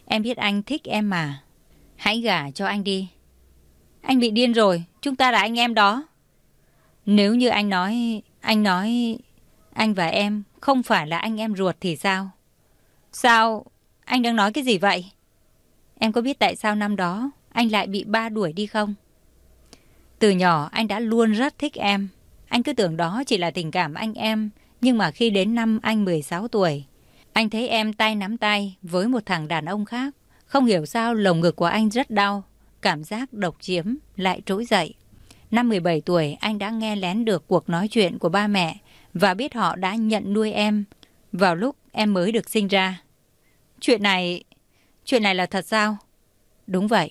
Em biết anh thích em mà. Hãy gả cho anh đi. Anh bị điên rồi, chúng ta là anh em đó. Nếu như anh nói, anh nói anh và em không phải là anh em ruột thì sao? Sao? Anh đang nói cái gì vậy? Em có biết tại sao năm đó anh lại bị ba đuổi đi không? Từ nhỏ anh đã luôn rất thích em. Anh cứ tưởng đó chỉ là tình cảm anh em. Nhưng mà khi đến năm anh 16 tuổi, anh thấy em tay nắm tay với một thằng đàn ông khác. Không hiểu sao lồng ngực của anh rất đau. Cảm giác độc chiếm lại trỗi dậy. Năm 17 tuổi, anh đã nghe lén được cuộc nói chuyện của ba mẹ và biết họ đã nhận nuôi em vào lúc em mới được sinh ra. Chuyện này... Chuyện này là thật sao? Đúng vậy.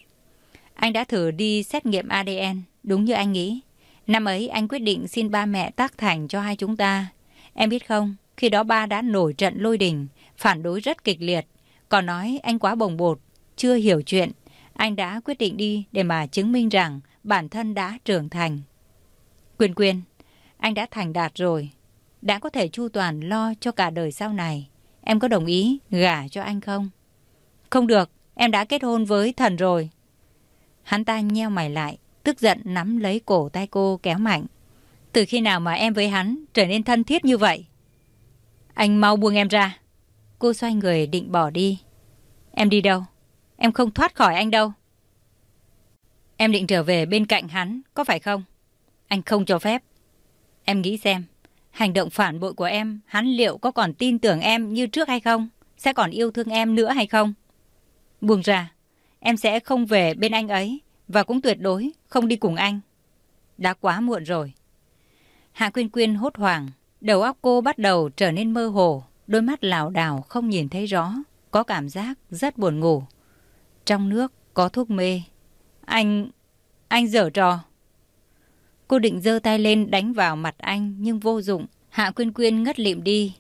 Anh đã thử đi xét nghiệm ADN, đúng như anh nghĩ. Năm ấy anh quyết định xin ba mẹ tác thành cho hai chúng ta. Em biết không, khi đó ba đã nổi trận lôi đình, phản đối rất kịch liệt. Còn nói anh quá bồng bột, chưa hiểu chuyện. Anh đã quyết định đi để mà chứng minh rằng bản thân đã trưởng thành. Quyên quyên, anh đã thành đạt rồi. Đã có thể chu toàn lo cho cả đời sau này. Em có đồng ý gả cho anh không? Không được, em đã kết hôn với thần rồi. Hắn ta nheo mày lại, tức giận nắm lấy cổ tay cô kéo mạnh. Từ khi nào mà em với hắn trở nên thân thiết như vậy? Anh mau buông em ra. Cô xoay người định bỏ đi. Em đi đâu? Em không thoát khỏi anh đâu. Em định trở về bên cạnh hắn, có phải không? Anh không cho phép. Em nghĩ xem, hành động phản bội của em, hắn liệu có còn tin tưởng em như trước hay không? Sẽ còn yêu thương em nữa hay không? Buông ra, em sẽ không về bên anh ấy và cũng tuyệt đối không đi cùng anh. Đã quá muộn rồi. Hạ Quyên Quyên hốt hoảng, đầu óc cô bắt đầu trở nên mơ hồ, đôi mắt lảo đảo không nhìn thấy rõ, có cảm giác rất buồn ngủ. Trong nước có thuốc mê. Anh... anh dở trò. Cô định giơ tay lên đánh vào mặt anh nhưng vô dụng. Hạ Quyên Quyên ngất lịm đi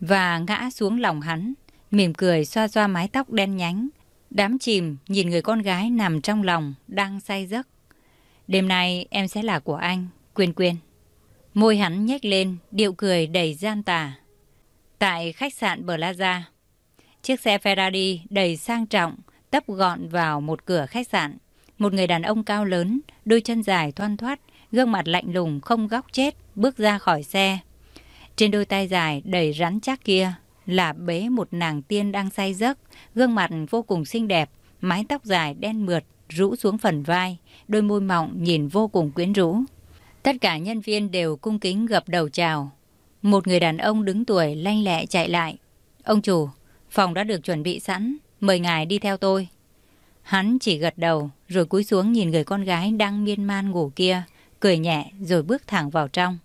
và ngã xuống lòng hắn, mỉm cười xoa xoa mái tóc đen nhánh. Đám chìm nhìn người con gái nằm trong lòng đang say giấc. Đêm nay em sẽ là của anh, Quyên Quyên. Môi hắn nhếch lên, điệu cười đầy gian tà. Tại khách sạn Plaza, chiếc xe Ferrari đầy sang trọng tấp gọn vào một cửa khách sạn. Một người đàn ông cao lớn, đôi chân dài thoăn thoát, gương mặt lạnh lùng không góc chết, bước ra khỏi xe. Trên đôi tay dài đầy rắn chắc kia là bế một nàng tiên đang say giấc, gương mặt vô cùng xinh đẹp, mái tóc dài đen mượt rũ xuống phần vai, đôi môi mọng nhìn vô cùng quyến rũ. Tất cả nhân viên đều cung kính gập đầu chào. Một người đàn ông đứng tuổi lanh lẹ chạy lại. Ông chủ, phòng đã được chuẩn bị sẵn, mời ngài đi theo tôi. Hắn chỉ gật đầu, rồi cúi xuống nhìn người con gái đang miên man ngủ kia, cười nhẹ rồi bước thẳng vào trong.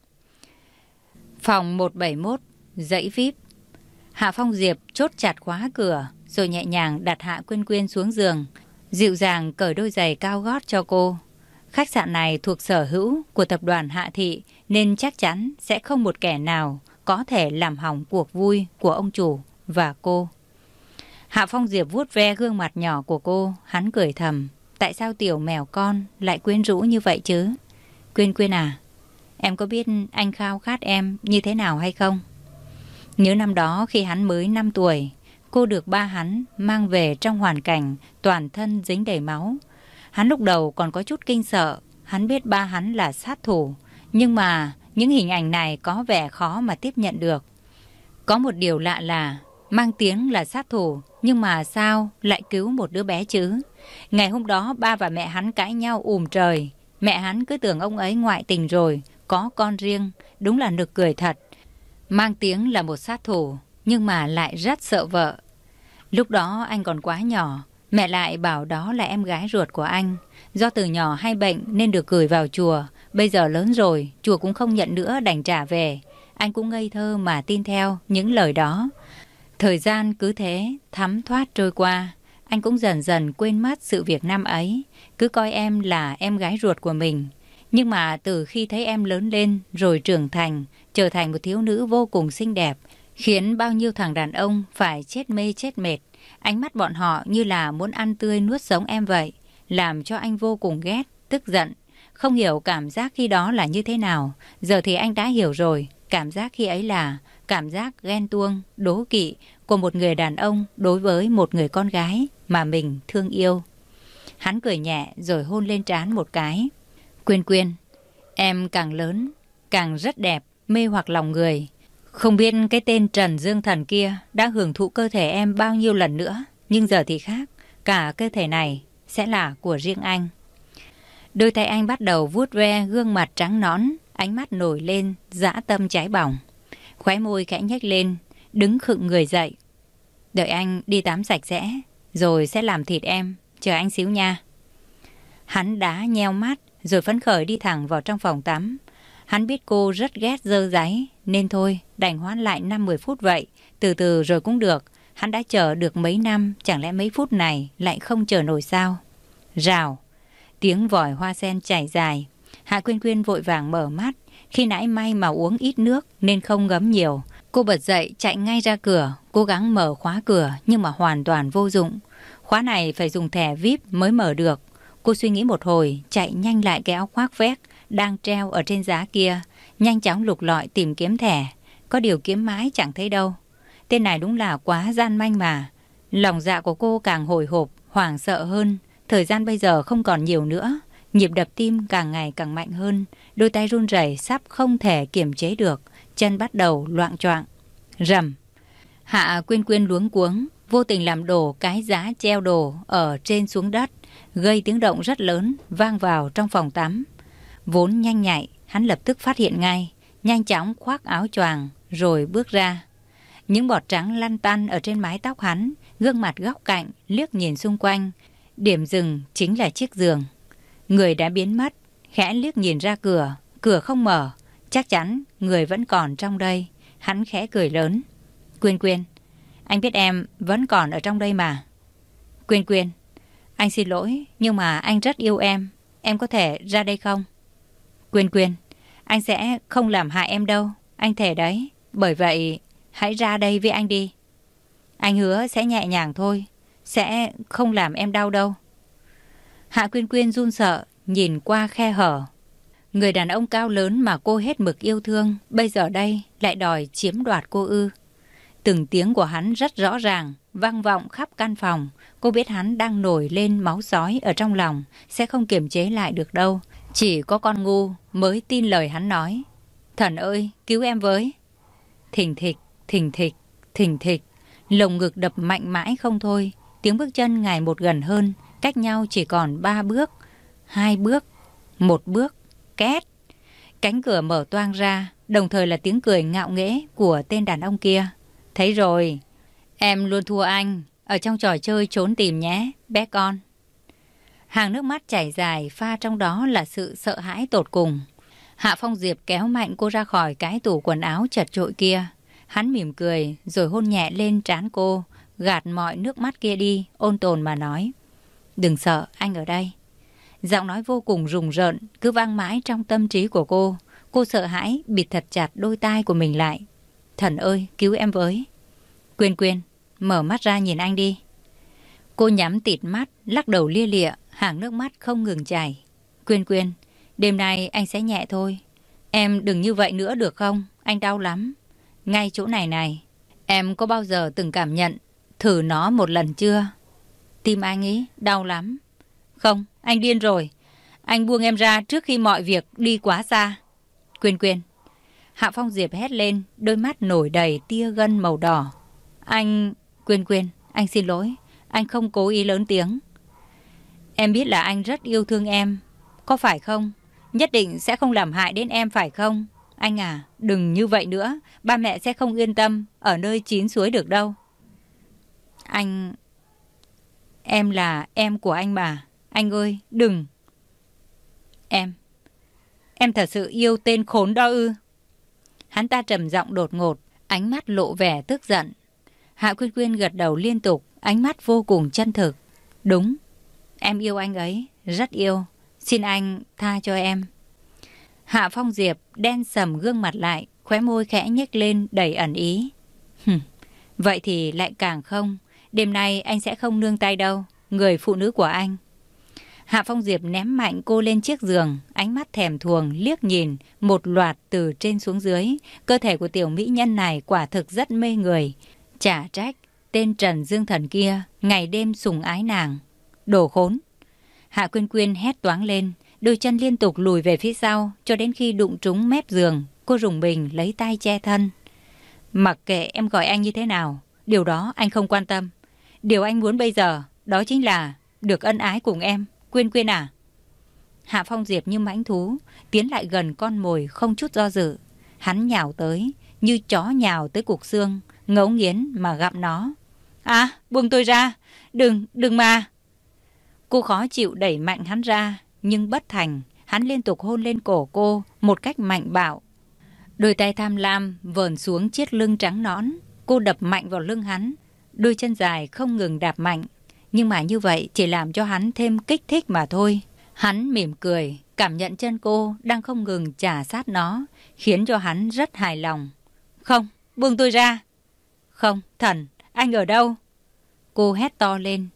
Phòng 171, dãy VIP. Hạ Phong Diệp chốt chặt khóa cửa, rồi nhẹ nhàng đặt Hạ Quyên Quyên xuống giường, dịu dàng cởi đôi giày cao gót cho cô. Khách sạn này thuộc sở hữu của tập đoàn Hạ Thị nên chắc chắn sẽ không một kẻ nào có thể làm hỏng cuộc vui của ông chủ và cô. Hạ Phong Diệp vuốt ve gương mặt nhỏ của cô, hắn cười thầm. Tại sao tiểu mèo con lại quyến rũ như vậy chứ? Quyên Quyên à, em có biết anh khao khát em như thế nào hay không? Nhớ năm đó khi hắn mới 5 tuổi, cô được ba hắn mang về trong hoàn cảnh toàn thân dính đầy máu. Hắn lúc đầu còn có chút kinh sợ, hắn biết ba hắn là sát thủ, nhưng mà những hình ảnh này có vẻ khó mà tiếp nhận được. Có một điều lạ là mang tiếng là sát thủ, nhưng mà sao lại cứu một đứa bé chứ? Ngày hôm đó ba và mẹ hắn cãi nhau ùm trời. Mẹ hắn cứ tưởng ông ấy ngoại tình rồi, có con riêng, đúng là nực cười thật. Mang tiếng là một sát thủ, nhưng mà lại rất sợ vợ. Lúc đó anh còn quá nhỏ, mẹ lại bảo đó là em gái ruột của anh. Do từ nhỏ hay bệnh nên được gửi vào chùa, bây giờ lớn rồi, chùa cũng không nhận nữa đành trả về. Anh cũng ngây thơ mà tin theo những lời đó. Thời gian cứ thế, thấm thoát trôi qua. Anh cũng dần dần quên mất sự việc năm ấy, cứ coi em là em gái ruột của mình. Nhưng mà từ khi thấy em lớn lên rồi trưởng thành, trở thành một thiếu nữ vô cùng xinh đẹp, khiến bao nhiêu thằng đàn ông phải chết mê chết mệt. Ánh mắt bọn họ như là muốn ăn tươi nuốt sống em vậy, làm cho anh vô cùng ghét, tức giận. Không hiểu cảm giác khi đó là như thế nào, giờ thì anh đã hiểu rồi, cảm giác khi ấy là cảm giác ghen tuông, đố kỵ của một người đàn ông đối với một người con gái mà mình thương yêu. Hắn cười nhẹ rồi hôn lên trán một cái. Quyên quyên, em càng lớn, càng rất đẹp, mê hoặc lòng người. Không biết cái tên Trần Dương Thần kia đã hưởng thụ cơ thể em bao nhiêu lần nữa, nhưng giờ thì khác, cả cơ thể này sẽ là của riêng anh. Đôi tay anh bắt đầu vuốt ve gương mặt trắng nõn, ánh mắt nổi lên, dã tâm cháy bỏng. Khóe môi khẽ nhếch lên, đứng khựng người dậy. Đợi anh đi tắm sạch sẽ, rồi sẽ làm thịt em, chờ anh xíu nha. Hắn đá nheo mắt, rồi phấn khởi đi thẳng vào trong phòng tắm. Hắn biết cô rất ghét dơ giấy, nên thôi, đành hoãn lại 5-10 phút vậy. Từ từ rồi cũng được. Hắn đã chờ được mấy năm, chẳng lẽ mấy phút này lại không chờ nổi sao? Rào, tiếng vòi hoa sen chảy dài. Hạ Quyên Quyên vội vàng mở mắt. Khi nãy may mà uống ít nước nên không ngấm nhiều. Cô bật dậy chạy ngay ra cửa, cố gắng mở khóa cửa nhưng mà hoàn toàn vô dụng. Khóa này phải dùng thẻ VIP mới mở được. Cô suy nghĩ một hồi, chạy nhanh lại cái áo khoác vét đang treo ở trên giá kia, nhanh chóng lục lọi tìm kiếm thẻ. Có điều kiếm mãi chẳng thấy đâu. Tên này đúng là quá gian manh mà. Lòng dạ của cô càng hồi hộp, hoảng sợ hơn. Thời gian bây giờ không còn nhiều nữa. Nhịp đập tim càng ngày càng mạnh hơn. Đôi tay run rẩy sắp không thể kiềm chế được. Chân bắt đầu loạn choạng. Rầm. Hạ quyên quyên luống cuống, vô tình làm đổ cái giá treo đồ ở trên xuống đất, gây tiếng động rất lớn vang vào trong phòng tắm. Vốn nhanh nhạy, hắn lập tức phát hiện ngay, nhanh chóng khoác áo choàng rồi bước ra. Những bọt trắng lăn tăn ở trên mái tóc hắn, gương mặt góc cạnh, liếc nhìn xung quanh. Điểm dừng chính là chiếc giường. Người đã biến mất, khẽ liếc nhìn ra cửa, cửa không mở. Chắc chắn người vẫn còn trong đây. Hắn khẽ cười lớn. Quyên Quyên, anh biết em vẫn còn ở trong đây mà. Quyên Quyên, anh xin lỗi, nhưng mà anh rất yêu em. Em có thể ra đây không? Quyên Quyên, anh sẽ không làm hại em đâu. Anh thề đấy. Bởi vậy, hãy ra đây với anh đi. Anh hứa sẽ nhẹ nhàng thôi. Sẽ không làm em đau đâu. Hạ Quyên Quyên run sợ, nhìn qua khe hở. Người đàn ông cao lớn mà cô hết mực yêu thương, bây giờ đây lại đòi chiếm đoạt cô ư. Từng tiếng của hắn rất rõ ràng, vang vọng khắp căn phòng. Cô biết hắn đang nổi lên máu sói ở trong lòng, sẽ không kiềm chế lại được đâu. Chỉ có con ngu mới tin lời hắn nói. Thần ơi, cứu em với. Thình thịch, thình thịch, thình thịch. Lồng ngực đập mạnh mãi không thôi. Tiếng bước chân ngày một gần hơn, cách nhau chỉ còn ba bước, hai bước, một bước, két. Cánh cửa mở toang ra, đồng thời là tiếng cười ngạo nghễ của tên đàn ông kia. Thấy rồi, em luôn thua anh, ở trong trò chơi trốn tìm nhé, bé con. Hàng nước mắt chảy dài, pha trong đó là sự sợ hãi tột cùng. Hạ Phong Diệp kéo mạnh cô ra khỏi cái tủ quần áo chật trội kia. Hắn mỉm cười, rồi hôn nhẹ lên trán cô, gạt mọi nước mắt kia đi, ôn tồn mà nói. Đừng sợ, anh ở đây. Giọng nói vô cùng rùng rợn, cứ vang mãi trong tâm trí của cô. Cô sợ hãi, bịt thật chặt đôi tai của mình lại. Thần ơi, cứu em với. Quyên quyên, mở mắt ra nhìn anh đi. Cô nhắm tịt mắt, lắc đầu lia lịa, hàng nước mắt không ngừng chảy. Quyên quyên, đêm nay anh sẽ nhẹ thôi. Em đừng như vậy nữa được không? Anh đau lắm. Ngay chỗ này này, em có bao giờ từng cảm nhận thử nó một lần chưa? Tim anh ấy đau lắm. Không, anh điên rồi. Anh buông em ra trước khi mọi việc đi quá xa. Quyên quyên. Hạ Phong Diệp hét lên, đôi mắt nổi đầy tia gân màu đỏ. Anh... Quyên quyên, anh xin lỗi. Anh không cố ý lớn tiếng. Em biết là anh rất yêu thương em. Có phải không? Nhất định sẽ không làm hại đến em phải không? Anh à, đừng như vậy nữa. Ba mẹ sẽ không yên tâm ở nơi chín suối được đâu. Anh... Em là em của anh mà. Anh ơi, đừng. Em. Em thật sự yêu tên khốn đó ư. Hắn ta trầm giọng đột ngột, ánh mắt lộ vẻ tức giận. Hạ Quyên Quyên gật đầu liên tục, ánh mắt vô cùng chân thực. Đúng, em yêu anh ấy, rất yêu. Xin anh tha cho em. Hạ Phong Diệp đen sầm gương mặt lại, khóe môi khẽ nhếch lên đầy ẩn ý. Hừm, vậy thì lại càng không. Đêm nay anh sẽ không nương tay đâu, người phụ nữ của anh. Hạ Phong Diệp ném mạnh cô lên chiếc giường, ánh mắt thèm thuồng liếc nhìn một loạt từ trên xuống dưới. Cơ thể của tiểu mỹ nhân này quả thực rất mê người. Chả trách, tên Trần Dương Thần kia ngày đêm sùng ái nàng. Đồ khốn. Hạ Quyên Quyên hét toáng lên, đôi chân liên tục lùi về phía sau cho đến khi đụng trúng mép giường. Cô rùng mình lấy tay che thân. Mặc kệ em gọi anh như thế nào, điều đó anh không quan tâm. Điều anh muốn bây giờ, đó chính là được ân ái cùng em. Quyên Quyên à? Hạ Phong Diệp như mãnh thú, tiến lại gần con mồi không chút do dự. Hắn nhào tới, như chó nhào tới cục xương, ngấu nghiến mà gặm nó. À, buông tôi ra, đừng, đừng mà. Cô khó chịu đẩy mạnh hắn ra, nhưng bất thành, hắn liên tục hôn lên cổ cô một cách mạnh bạo. Đôi tay tham lam vờn xuống chiếc lưng trắng nõn, cô đập mạnh vào lưng hắn, đôi chân dài không ngừng đạp mạnh, nhưng mà như vậy chỉ làm cho hắn thêm kích thích mà thôi. Hắn mỉm cười, cảm nhận chân cô đang không ngừng trả sát nó, khiến cho hắn rất hài lòng. Không, buông tôi ra. Không, thần, anh ở đâu? Cô hét to lên,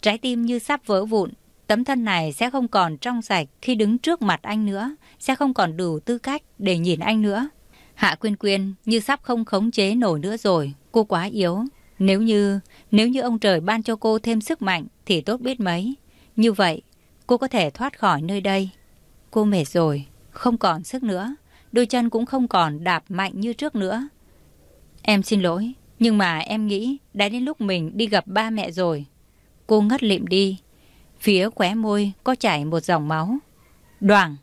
trái tim như sắp vỡ vụn. Tấm thân này sẽ không còn trong sạch khi đứng trước mặt anh nữa, sẽ không còn đủ tư cách để nhìn anh nữa. Hạ Quyên Quyên như sắp không khống chế nổi nữa rồi, cô quá yếu. Nếu như, nếu như ông trời ban cho cô thêm sức mạnh thì tốt biết mấy. Như vậy, cô có thể thoát khỏi nơi đây. Cô mệt rồi, không còn sức nữa. Đôi chân cũng không còn đạp mạnh như trước nữa. Em xin lỗi, nhưng mà em nghĩ đã đến lúc mình đi gặp ba mẹ rồi. Cô ngất lịm đi. Phía khóe môi có chảy một dòng máu. Đoàn!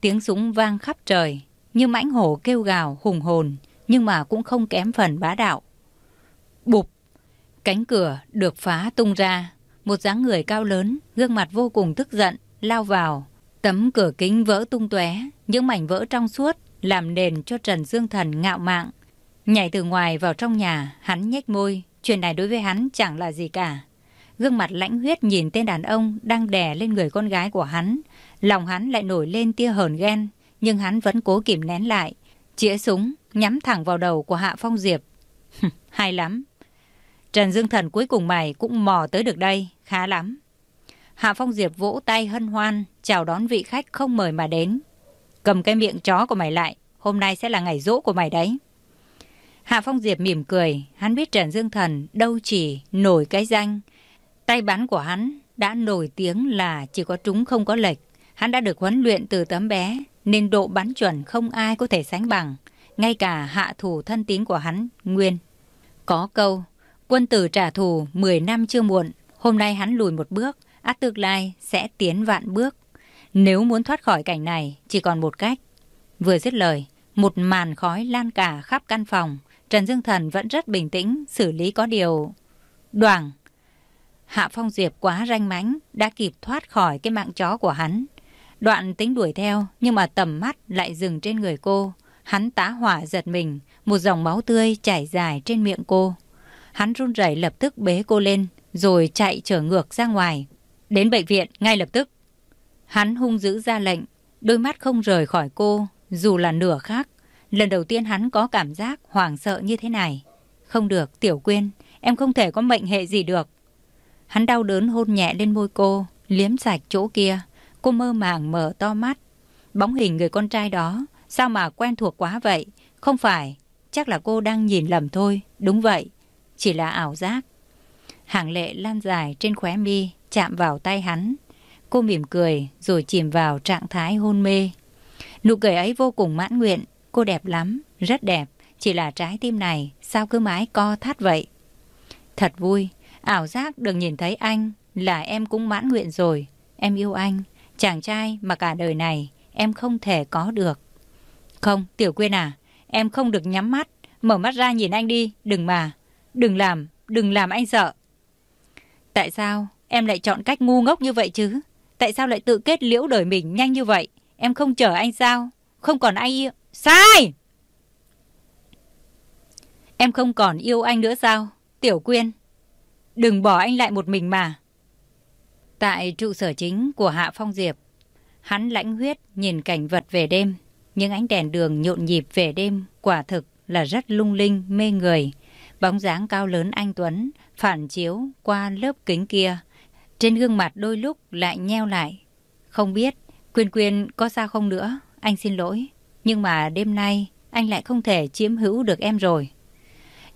Tiếng súng vang khắp trời, như mãnh hổ kêu gào hùng hồn, nhưng mà cũng không kém phần bá đạo. Bụp! Cánh cửa được phá tung ra. Một dáng người cao lớn, gương mặt vô cùng tức giận, lao vào. Tấm cửa kính vỡ tung tóe, những mảnh vỡ trong suốt làm nền cho Trần Dương Thần ngạo mạn. Nhảy từ ngoài vào trong nhà, hắn nhếch môi, chuyện này đối với hắn chẳng là gì cả. Gương mặt lãnh huyết nhìn tên đàn ông đang đè lên người con gái của hắn. Lòng hắn lại nổi lên tia hờn ghen, nhưng hắn vẫn cố kìm nén lại. Chĩa súng, nhắm thẳng vào đầu của Hạ Phong Diệp. Hay lắm. Trần Dương Thần cuối cùng mày cũng mò tới được đây, khá lắm. Hạ Phong Diệp vỗ tay hân hoan, chào đón vị khách không mời mà đến. Cầm cái miệng chó của mày lại, hôm nay sẽ là ngày rỗ của mày đấy. Hạ Phong Diệp mỉm cười, hắn biết Trần Dương Thần đâu chỉ nổi cái danh. Tay bắn của hắn đã nổi tiếng là chỉ có trúng không có lệch. Hắn đã được huấn luyện từ tấm bé, nên độ bắn chuẩn không ai có thể sánh bằng. Ngay cả hạ thủ thân tín của hắn, Nguyên. Có câu, quân tử trả thù 10 năm chưa muộn. Hôm nay hắn lùi một bước, át tương lai sẽ tiến vạn bước. Nếu muốn thoát khỏi cảnh này, chỉ còn một cách. Vừa dứt lời, một màn khói lan cả khắp căn phòng. Trần Dương Thần vẫn rất bình tĩnh, xử lý có điều... Đoàn! Hạ Phong Diệp quá ranh mãnh, đã kịp thoát khỏi cái mạng chó của hắn. Đoạn tính đuổi theo, nhưng mà tầm mắt lại dừng trên người cô. Hắn tá hỏa giật mình, một dòng máu tươi chảy dài trên miệng cô. Hắn run rẩy lập tức bế cô lên, rồi chạy trở ngược ra ngoài. Đến bệnh viện ngay lập tức. Hắn hung dữ ra lệnh, đôi mắt không rời khỏi cô, dù là nửa khác. Lần đầu tiên hắn có cảm giác hoảng sợ như thế này. Không được, Tiểu Quyên, em không thể có mệnh hệ gì được. Hắn đau đớn hôn nhẹ lên môi cô, liếm sạch chỗ kia. Cô mơ màng mở to mắt. Bóng hình người con trai đó, sao mà quen thuộc quá vậy? Không phải, chắc là cô đang nhìn lầm thôi. Đúng vậy, chỉ là ảo giác. Hàng lệ lan dài trên khóe mi, chạm vào tay hắn. Cô mỉm cười rồi chìm vào trạng thái hôn mê. Nụ cười ấy vô cùng mãn nguyện. Cô đẹp lắm, rất đẹp. Chỉ là trái tim này sao cứ mãi co thắt vậy? Thật vui, ảo giác được nhìn thấy anh là em cũng mãn nguyện rồi. Em yêu anh, chàng trai mà cả đời này em không thể có được. Không, Tiểu Quyên à, em không được nhắm mắt. Mở mắt ra nhìn anh đi, đừng mà. Đừng làm, đừng làm anh sợ. Tại sao em lại chọn cách ngu ngốc như vậy chứ? Tại sao lại tự kết liễu đời mình nhanh như vậy? Em không chờ anh sao? Không còn ai yêu... Sai! Em không còn yêu anh nữa sao? Tiểu Quyên, đừng bỏ anh lại một mình mà. Tại trụ sở chính của Hạ Phong Diệp, hắn lãnh huyết nhìn cảnh vật về đêm. Những ánh đèn đường nhộn nhịp về đêm quả thực là rất lung linh, mê người. Bóng dáng cao lớn anh Tuấn phản chiếu qua lớp kính kia. Trên gương mặt đôi lúc lại nheo lại. Không biết Quyên Quyên có sao không nữa, anh xin lỗi. Nhưng mà đêm nay anh lại không thể chiếm hữu được em rồi.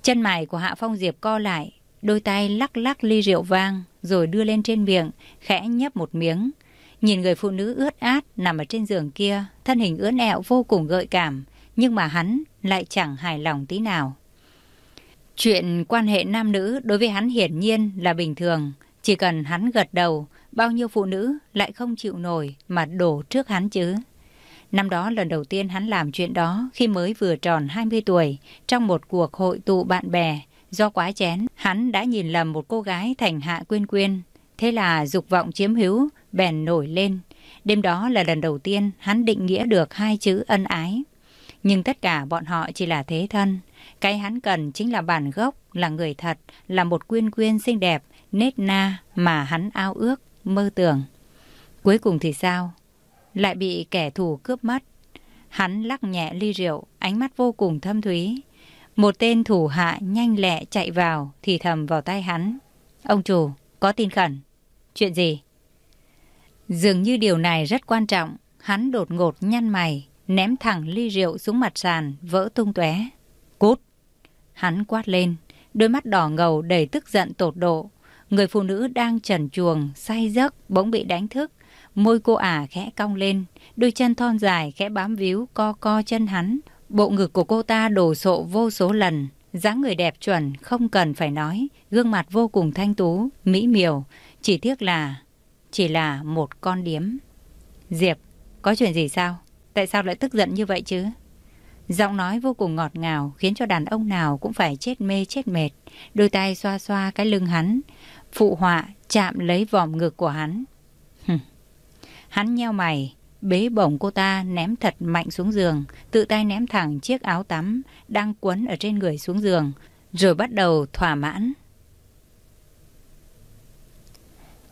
Chân mày của Hạ Phong Diệp co lại, đôi tay lắc lắc ly rượu vang, rồi đưa lên trên miệng, khẽ nhấp một miếng. Nhìn người phụ nữ ướt át nằm ở trên giường kia, thân hình ướn ẹo vô cùng gợi cảm, nhưng mà hắn lại chẳng hài lòng tí nào. Chuyện quan hệ nam nữ đối với hắn hiển nhiên là bình thường, chỉ cần hắn gật đầu, bao nhiêu phụ nữ lại không chịu nổi mà đổ trước hắn chứ. Năm đó lần đầu tiên hắn làm chuyện đó khi mới vừa tròn 20 tuổi trong một cuộc hội tụ bạn bè. Do quá chén, hắn đã nhìn lầm một cô gái thành hạ quyên quyên. Thế là dục vọng chiếm hữu, bèn nổi lên. Đêm đó là lần đầu tiên hắn định nghĩa được hai chữ ân ái. Nhưng tất cả bọn họ chỉ là thế thân. Cái hắn cần chính là bản gốc, là người thật, là một quyên quyên xinh đẹp, nết na mà hắn ao ước, mơ tưởng. Cuối cùng thì sao? lại bị kẻ thù cướp mất. Hắn lắc nhẹ ly rượu, ánh mắt vô cùng thâm thúy. Một tên thủ hạ nhanh lẹ chạy vào, thì thầm vào tay hắn. Ông chủ, có tin khẩn. Chuyện gì? Dường như điều này rất quan trọng. Hắn đột ngột nhăn mày, ném thẳng ly rượu xuống mặt sàn, vỡ tung tóe. Cút! Hắn quát lên, đôi mắt đỏ ngầu đầy tức giận tột độ. Người phụ nữ đang trần chuồng, say giấc, bỗng bị đánh thức. Môi cô ả khẽ cong lên, đôi chân thon dài khẽ bám víu co co chân hắn. Bộ ngực của cô ta đổ sộ vô số lần, dáng người đẹp chuẩn không cần phải nói, gương mặt vô cùng thanh tú, mỹ miều, chỉ tiếc là chỉ là một con điếm. Diệp, có chuyện gì sao? Tại sao lại tức giận như vậy chứ? Giọng nói vô cùng ngọt ngào khiến cho đàn ông nào cũng phải chết mê chết mệt. Đôi tay xoa xoa cái lưng hắn, phụ họa chạm lấy vòm ngực của hắn. Hắn nheo mày, bế bổng cô ta ném thật mạnh xuống giường, tự tay ném thẳng chiếc áo tắm đang quấn ở trên người xuống giường, rồi bắt đầu thỏa mãn.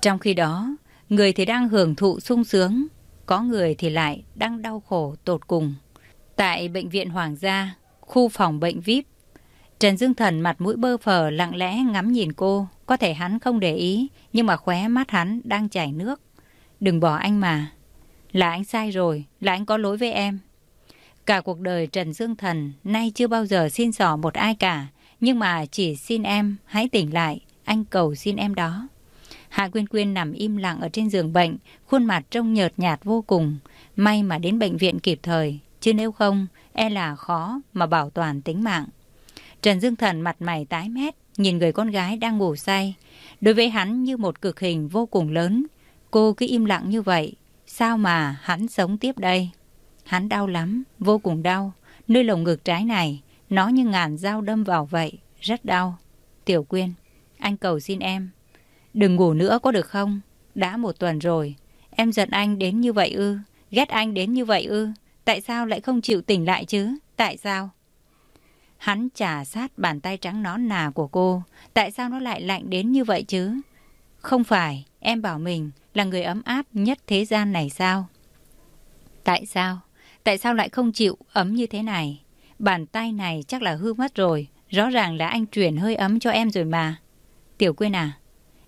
Trong khi đó, người thì đang hưởng thụ sung sướng, có người thì lại đang đau khổ tột cùng. Tại Bệnh viện Hoàng gia, khu phòng bệnh VIP, Trần Dương Thần mặt mũi bơ phờ lặng lẽ ngắm nhìn cô. Có thể hắn không để ý, nhưng mà khóe mắt hắn đang chảy nước. Đừng bỏ anh mà. Là anh sai rồi, là anh có lỗi với em. Cả cuộc đời Trần Dương Thần nay chưa bao giờ xin xỏ một ai cả. Nhưng mà chỉ xin em hãy tỉnh lại, anh cầu xin em đó. Hạ Quyên Quyên nằm im lặng ở trên giường bệnh, khuôn mặt trông nhợt nhạt vô cùng. May mà đến bệnh viện kịp thời, chứ nếu không, e là khó mà bảo toàn tính mạng. Trần Dương Thần mặt mày tái mét, nhìn người con gái đang ngủ say. Đối với hắn như một cực hình vô cùng lớn, Cô cứ im lặng như vậy, sao mà hắn sống tiếp đây? Hắn đau lắm, vô cùng đau. Nơi lồng ngực trái này, nó như ngàn dao đâm vào vậy, rất đau. Tiểu Quyên, anh cầu xin em, đừng ngủ nữa có được không? Đã một tuần rồi, em giận anh đến như vậy ư? Ghét anh đến như vậy ư? Tại sao lại không chịu tỉnh lại chứ? Tại sao? Hắn trả sát bàn tay trắng nón nà của cô. Tại sao nó lại lạnh đến như vậy chứ? Không phải, em bảo mình là người ấm áp nhất thế gian này sao? Tại sao? Tại sao lại không chịu ấm như thế này? Bàn tay này chắc là hư mất rồi. Rõ ràng là anh chuyển hơi ấm cho em rồi mà. Tiểu Quyên à,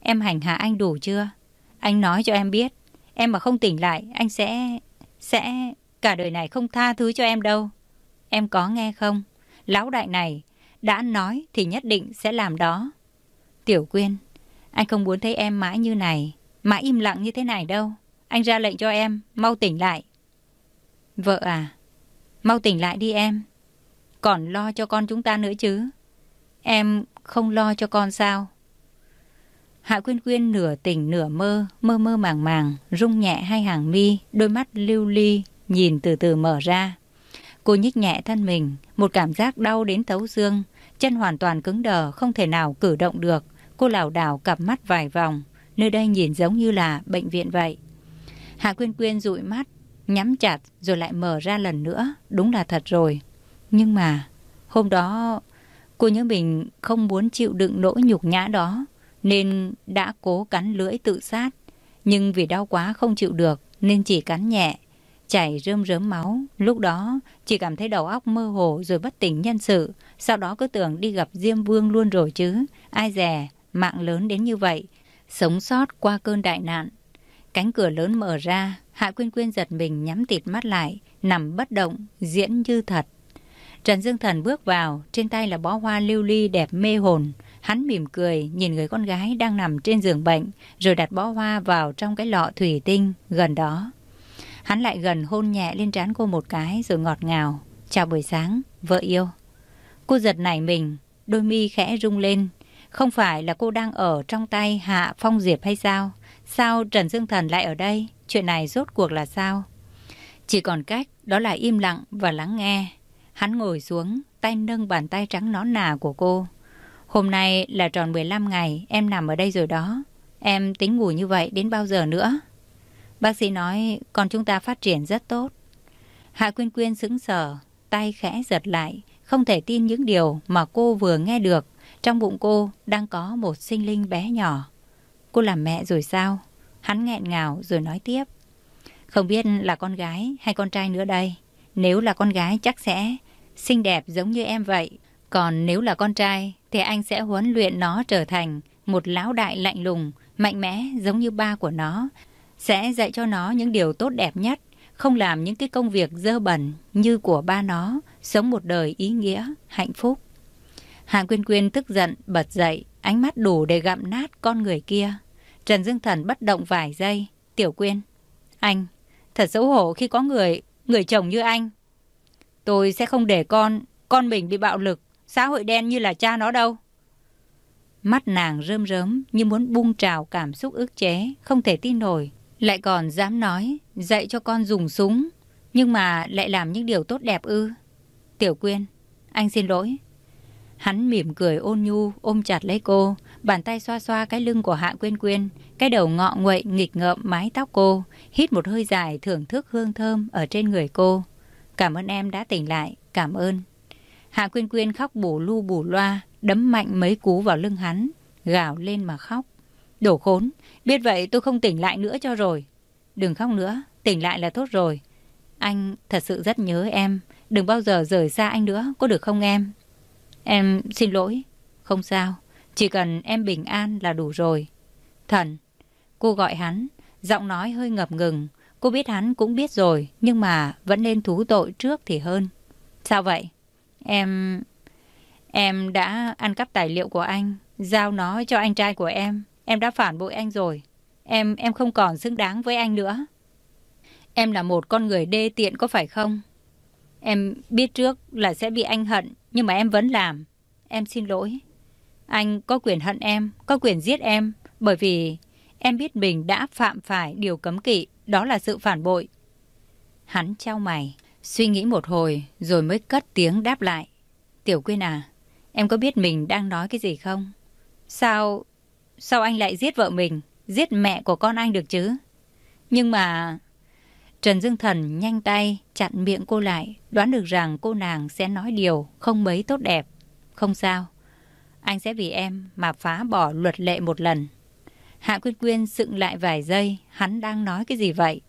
em hành hạ anh đủ chưa? Anh nói cho em biết. Em mà không tỉnh lại, anh sẽ... Sẽ... Cả đời này không tha thứ cho em đâu. Em có nghe không? Lão đại này đã nói thì nhất định sẽ làm đó. Tiểu Quyên, anh không muốn thấy em mãi như này. Mãi im lặng như thế này đâu. Anh ra lệnh cho em, mau tỉnh lại. Vợ à, mau tỉnh lại đi em. Còn lo cho con chúng ta nữa chứ. Em không lo cho con sao? Hạ Quyên Quyên nửa tỉnh nửa mơ, mơ mơ màng màng, rung nhẹ hai hàng mi, đôi mắt lưu ly, nhìn từ từ mở ra. Cô nhích nhẹ thân mình, một cảm giác đau đến thấu xương, chân hoàn toàn cứng đờ, không thể nào cử động được. Cô lảo đảo cặp mắt vài vòng, Nơi đây nhìn giống như là bệnh viện vậy. Hạ Quyên Quyên dụi mắt, nhắm chặt rồi lại mở ra lần nữa. Đúng là thật rồi. Nhưng mà hôm đó cô nhớ mình không muốn chịu đựng nỗi nhục nhã đó nên đã cố cắn lưỡi tự sát. Nhưng vì đau quá không chịu được nên chỉ cắn nhẹ, chảy rơm rớm máu. Lúc đó chỉ cảm thấy đầu óc mơ hồ rồi bất tỉnh nhân sự. Sau đó cứ tưởng đi gặp Diêm Vương luôn rồi chứ. Ai dè, mạng lớn đến như vậy sống sót qua cơn đại nạn. Cánh cửa lớn mở ra, Hạ Quyên Quyên giật mình nhắm tịt mắt lại, nằm bất động, diễn như thật. Trần Dương Thần bước vào, trên tay là bó hoa lưu ly đẹp mê hồn. Hắn mỉm cười, nhìn người con gái đang nằm trên giường bệnh, rồi đặt bó hoa vào trong cái lọ thủy tinh gần đó. Hắn lại gần hôn nhẹ lên trán cô một cái rồi ngọt ngào. Chào buổi sáng, vợ yêu. Cô giật nảy mình, đôi mi khẽ rung lên. Không phải là cô đang ở trong tay Hạ Phong Diệp hay sao? Sao Trần Dương Thần lại ở đây? Chuyện này rốt cuộc là sao? Chỉ còn cách đó là im lặng và lắng nghe. Hắn ngồi xuống, tay nâng bàn tay trắng nõn nà của cô. Hôm nay là tròn 15 ngày em nằm ở đây rồi đó. Em tính ngủ như vậy đến bao giờ nữa? Bác sĩ nói con chúng ta phát triển rất tốt. Hạ Quyên Quyên sững sờ, tay khẽ giật lại, không thể tin những điều mà cô vừa nghe được. Trong bụng cô đang có một sinh linh bé nhỏ. Cô làm mẹ rồi sao? Hắn nghẹn ngào rồi nói tiếp. Không biết là con gái hay con trai nữa đây. Nếu là con gái chắc sẽ xinh đẹp giống như em vậy. Còn nếu là con trai thì anh sẽ huấn luyện nó trở thành một lão đại lạnh lùng, mạnh mẽ giống như ba của nó. Sẽ dạy cho nó những điều tốt đẹp nhất, không làm những cái công việc dơ bẩn như của ba nó, sống một đời ý nghĩa, hạnh phúc. Hạ Quyên Quyên tức giận, bật dậy, ánh mắt đủ để gặm nát con người kia. Trần Dương Thần bất động vài giây. Tiểu Quyên, anh, thật xấu hổ khi có người, người chồng như anh. Tôi sẽ không để con, con mình bị bạo lực, xã hội đen như là cha nó đâu. Mắt nàng rơm rớm như muốn bung trào cảm xúc ức chế, không thể tin nổi. Lại còn dám nói, dạy cho con dùng súng, nhưng mà lại làm những điều tốt đẹp ư. Tiểu Quyên, anh xin lỗi. Hắn mỉm cười ôn nhu, ôm chặt lấy cô, bàn tay xoa xoa cái lưng của Hạ Quyên Quyên, cái đầu ngọ nguậy nghịch ngợm mái tóc cô, hít một hơi dài thưởng thức hương thơm ở trên người cô. Cảm ơn em đã tỉnh lại, cảm ơn. Hạ Quyên Quyên khóc bù lu bù loa, đấm mạnh mấy cú vào lưng hắn, gào lên mà khóc. Đổ khốn, biết vậy tôi không tỉnh lại nữa cho rồi. Đừng khóc nữa, tỉnh lại là tốt rồi. Anh thật sự rất nhớ em, đừng bao giờ rời xa anh nữa, có được không em? Em xin lỗi, không sao, chỉ cần em bình an là đủ rồi. Thần, cô gọi hắn, giọng nói hơi ngập ngừng. Cô biết hắn cũng biết rồi, nhưng mà vẫn nên thú tội trước thì hơn. Sao vậy? Em... Em đã ăn cắp tài liệu của anh, giao nó cho anh trai của em. Em đã phản bội anh rồi. Em em không còn xứng đáng với anh nữa. Em là một con người đê tiện có phải không? Em biết trước là sẽ bị anh hận, nhưng mà em vẫn làm. Em xin lỗi. Anh có quyền hận em, có quyền giết em, bởi vì em biết mình đã phạm phải điều cấm kỵ, đó là sự phản bội. Hắn trao mày, suy nghĩ một hồi rồi mới cất tiếng đáp lại. Tiểu Quyên à, em có biết mình đang nói cái gì không? Sao, sao anh lại giết vợ mình, giết mẹ của con anh được chứ? Nhưng mà... Trần Dương Thần nhanh tay chặn miệng cô lại, đoán được rằng cô nàng sẽ nói điều không mấy tốt đẹp. Không sao, anh sẽ vì em mà phá bỏ luật lệ một lần. Hạ Quyên Quyên dựng lại vài giây, hắn đang nói cái gì vậy?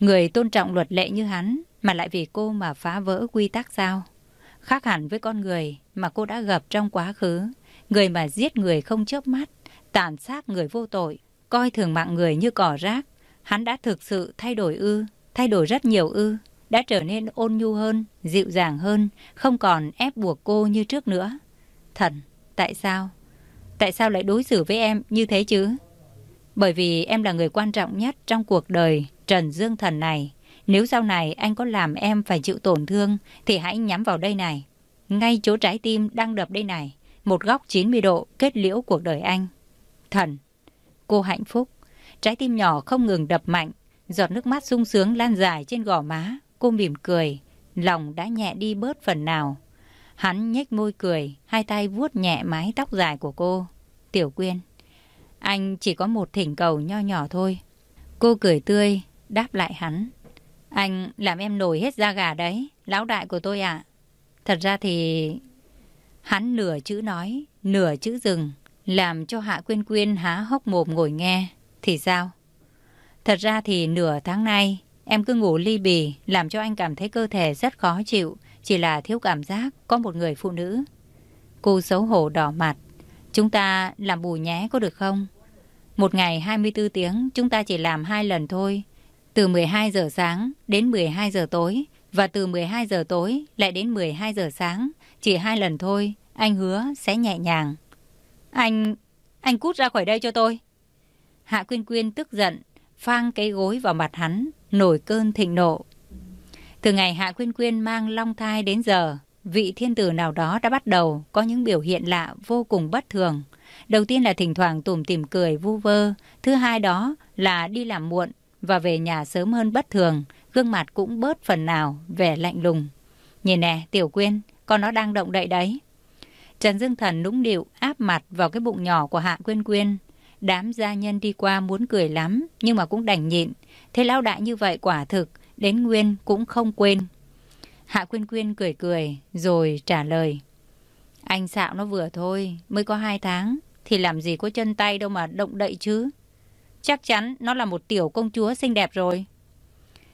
Người tôn trọng luật lệ như hắn mà lại vì cô mà phá vỡ quy tắc sao? Khác hẳn với con người mà cô đã gặp trong quá khứ, người mà giết người không chớp mắt, tàn sát người vô tội, coi thường mạng người như cỏ rác. Hắn đã thực sự thay đổi ư, thay đổi rất nhiều ư, đã trở nên ôn nhu hơn, dịu dàng hơn, không còn ép buộc cô như trước nữa. Thần, tại sao? Tại sao lại đối xử với em như thế chứ? Bởi vì em là người quan trọng nhất trong cuộc đời Trần Dương Thần này. Nếu sau này anh có làm em phải chịu tổn thương thì hãy nhắm vào đây này. Ngay chỗ trái tim đang đập đây này. Một góc 90 độ kết liễu cuộc đời anh. Thần, cô hạnh phúc. Trái tim nhỏ không ngừng đập mạnh. Giọt nước mắt sung sướng lan dài trên gò má. Cô mỉm cười. Lòng đã nhẹ đi bớt phần nào. Hắn nhếch môi cười, hai tay vuốt nhẹ mái tóc dài của cô. Tiểu Quyên, anh chỉ có một thỉnh cầu nho nhỏ thôi. Cô cười tươi, đáp lại hắn. Anh làm em nổi hết da gà đấy, lão đại của tôi ạ. Thật ra thì... Hắn nửa chữ nói, nửa chữ dừng, làm cho Hạ Quyên Quyên há hốc mồm ngồi nghe. Thì sao? Thật ra thì nửa tháng nay, em cứ ngủ ly bì, làm cho anh cảm thấy cơ thể rất khó chịu, chỉ là thiếu cảm giác có một người phụ nữ. Cô xấu hổ đỏ mặt. Chúng ta làm bù nhé có được không? Một ngày 24 tiếng chúng ta chỉ làm hai lần thôi. Từ 12 giờ sáng đến 12 giờ tối Và từ 12 giờ tối lại đến 12 giờ sáng, chỉ hai lần thôi, anh hứa sẽ nhẹ nhàng. Anh, anh cút ra khỏi đây cho tôi. Hạ Quyên Quyên tức giận, phang cái gối vào mặt hắn, nổi cơn thịnh nộ. Từ ngày Hạ Quyên Quyên mang long thai đến giờ, vị thiên tử nào đó đã bắt đầu có những biểu hiện lạ vô cùng bất thường. Đầu tiên là thỉnh thoảng tủm tỉm cười vu vơ, thứ hai đó là đi làm muộn và về nhà sớm hơn bất thường, gương mặt cũng bớt phần nào vẻ lạnh lùng. Nhìn nè, Tiểu Quyên, con nó đang động đậy đấy. Trần Dương Thần nũng nịu áp mặt vào cái bụng nhỏ của Hạ Quyên Quyên. Đám gia nhân đi qua muốn cười lắm, nhưng mà cũng đành nhịn. Thế lao đại như vậy quả thực, đến Nguyên cũng không quên. Hạ Quyên Quyên cười cười, rồi trả lời. Anh xạo nó vừa thôi, mới có hai tháng, thì làm gì có chân tay đâu mà động đậy chứ. Chắc chắn nó là một tiểu công chúa xinh đẹp rồi.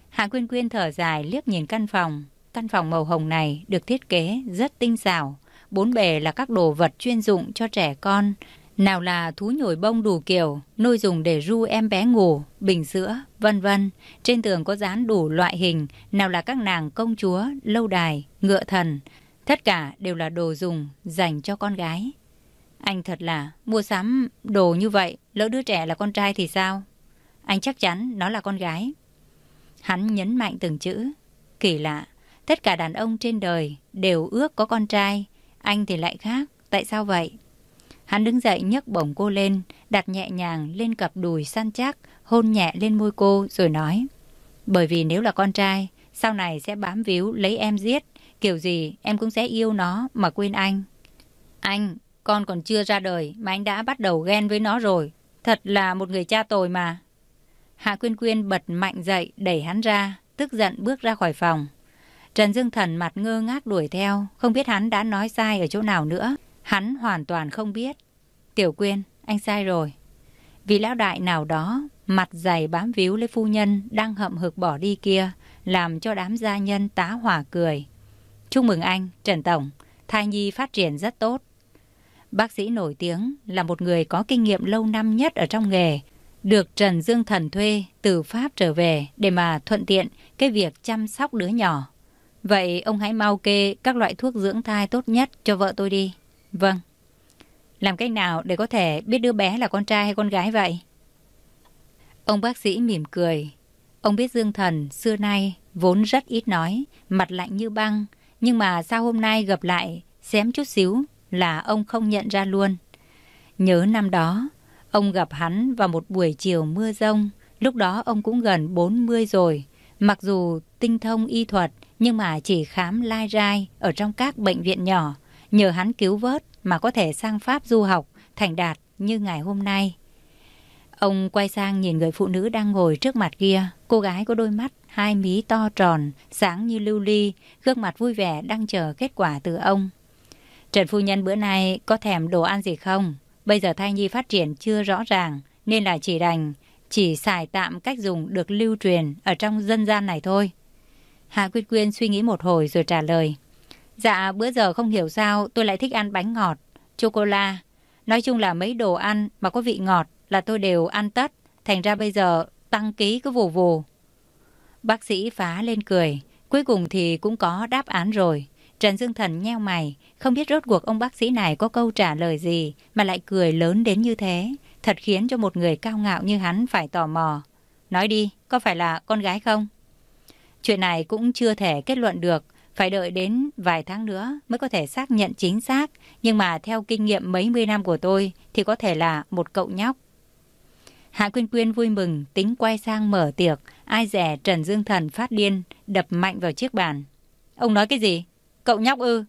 Hạ Quyên Quyên thở dài liếc nhìn căn phòng. Căn phòng màu hồng này được thiết kế rất tinh xảo. Bốn bề là các đồ vật chuyên dụng cho trẻ con. Nào là thú nhồi bông đủ kiểu, nôi dùng để ru em bé ngủ, bình sữa, vân vân. Trên tường có dán đủ loại hình, nào là các nàng công chúa, lâu đài, ngựa thần. Tất cả đều là đồ dùng dành cho con gái. Anh thật là mua sắm đồ như vậy, lỡ đứa trẻ là con trai thì sao? Anh chắc chắn nó là con gái. Hắn nhấn mạnh từng chữ. Kỳ lạ, tất cả đàn ông trên đời đều ước có con trai. Anh thì lại khác, tại sao vậy? Hắn đứng dậy nhấc bổng cô lên, đặt nhẹ nhàng lên cặp đùi săn chắc, hôn nhẹ lên môi cô rồi nói. Bởi vì nếu là con trai, sau này sẽ bám víu lấy em giết. Kiểu gì em cũng sẽ yêu nó mà quên anh. Anh, con còn chưa ra đời mà anh đã bắt đầu ghen với nó rồi. Thật là một người cha tồi mà. Hạ Quyên Quyên bật mạnh dậy đẩy hắn ra, tức giận bước ra khỏi phòng. Trần Dương Thần mặt ngơ ngác đuổi theo, không biết hắn đã nói sai ở chỗ nào nữa. Hắn hoàn toàn không biết. Tiểu Quyên, anh sai rồi. Vì lão đại nào đó, mặt dày bám víu lấy phu nhân đang hậm hực bỏ đi kia, làm cho đám gia nhân tá hỏa cười. Chúc mừng anh, Trần Tổng, thai nhi phát triển rất tốt. Bác sĩ nổi tiếng là một người có kinh nghiệm lâu năm nhất ở trong nghề, được Trần Dương Thần thuê từ Pháp trở về để mà thuận tiện cái việc chăm sóc đứa nhỏ. Vậy ông hãy mau kê các loại thuốc dưỡng thai tốt nhất cho vợ tôi đi. Vâng. Làm cách nào để có thể biết đứa bé là con trai hay con gái vậy? Ông bác sĩ mỉm cười. Ông biết Dương Thần xưa nay vốn rất ít nói, mặt lạnh như băng. Nhưng mà sao hôm nay gặp lại, xém chút xíu là ông không nhận ra luôn. Nhớ năm đó, ông gặp hắn vào một buổi chiều mưa rông. Lúc đó ông cũng gần 40 rồi. Mặc dù tinh thông y thuật, nhưng mà chỉ khám lai rai ở trong các bệnh viện nhỏ. Nhờ hắn cứu vớt mà có thể sang Pháp du học, thành đạt như ngày hôm nay. Ông quay sang nhìn người phụ nữ đang ngồi trước mặt kia. Cô gái có đôi mắt, hai mí to tròn, sáng như lưu ly, gương mặt vui vẻ đang chờ kết quả từ ông. Trần Phu Nhân bữa nay có thèm đồ ăn gì không? Bây giờ thai nhi phát triển chưa rõ ràng, nên là chỉ đành, chỉ xài tạm cách dùng được lưu truyền ở trong dân gian này thôi. Hạ Quyết Quyên suy nghĩ một hồi rồi trả lời. Dạ, bữa giờ không hiểu sao tôi lại thích ăn bánh ngọt, chocolate. Nói chung là mấy đồ ăn mà có vị ngọt là tôi đều ăn tất. Thành ra bây giờ tăng ký cứ vù vù. Bác sĩ phá lên cười. Cuối cùng thì cũng có đáp án rồi. Trần Dương Thần nheo mày, không biết rốt cuộc ông bác sĩ này có câu trả lời gì mà lại cười lớn đến như thế. Thật khiến cho một người cao ngạo như hắn phải tò mò. Nói đi, có phải là con gái không? Chuyện này cũng chưa thể kết luận được, phải đợi đến vài tháng nữa mới có thể xác nhận chính xác. Nhưng mà theo kinh nghiệm mấy mươi năm của tôi thì có thể là một cậu nhóc. Hạ Quyên Quyên vui mừng, tính quay sang mở tiệc. Ai rẻ Trần Dương Thần phát điên, đập mạnh vào chiếc bàn. Ông nói cái gì? Cậu nhóc ư?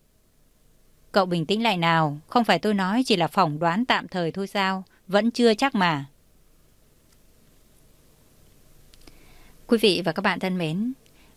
Cậu bình tĩnh lại nào, không phải tôi nói chỉ là phỏng đoán tạm thời thôi sao, vẫn chưa chắc mà. Quý vị và các bạn thân mến,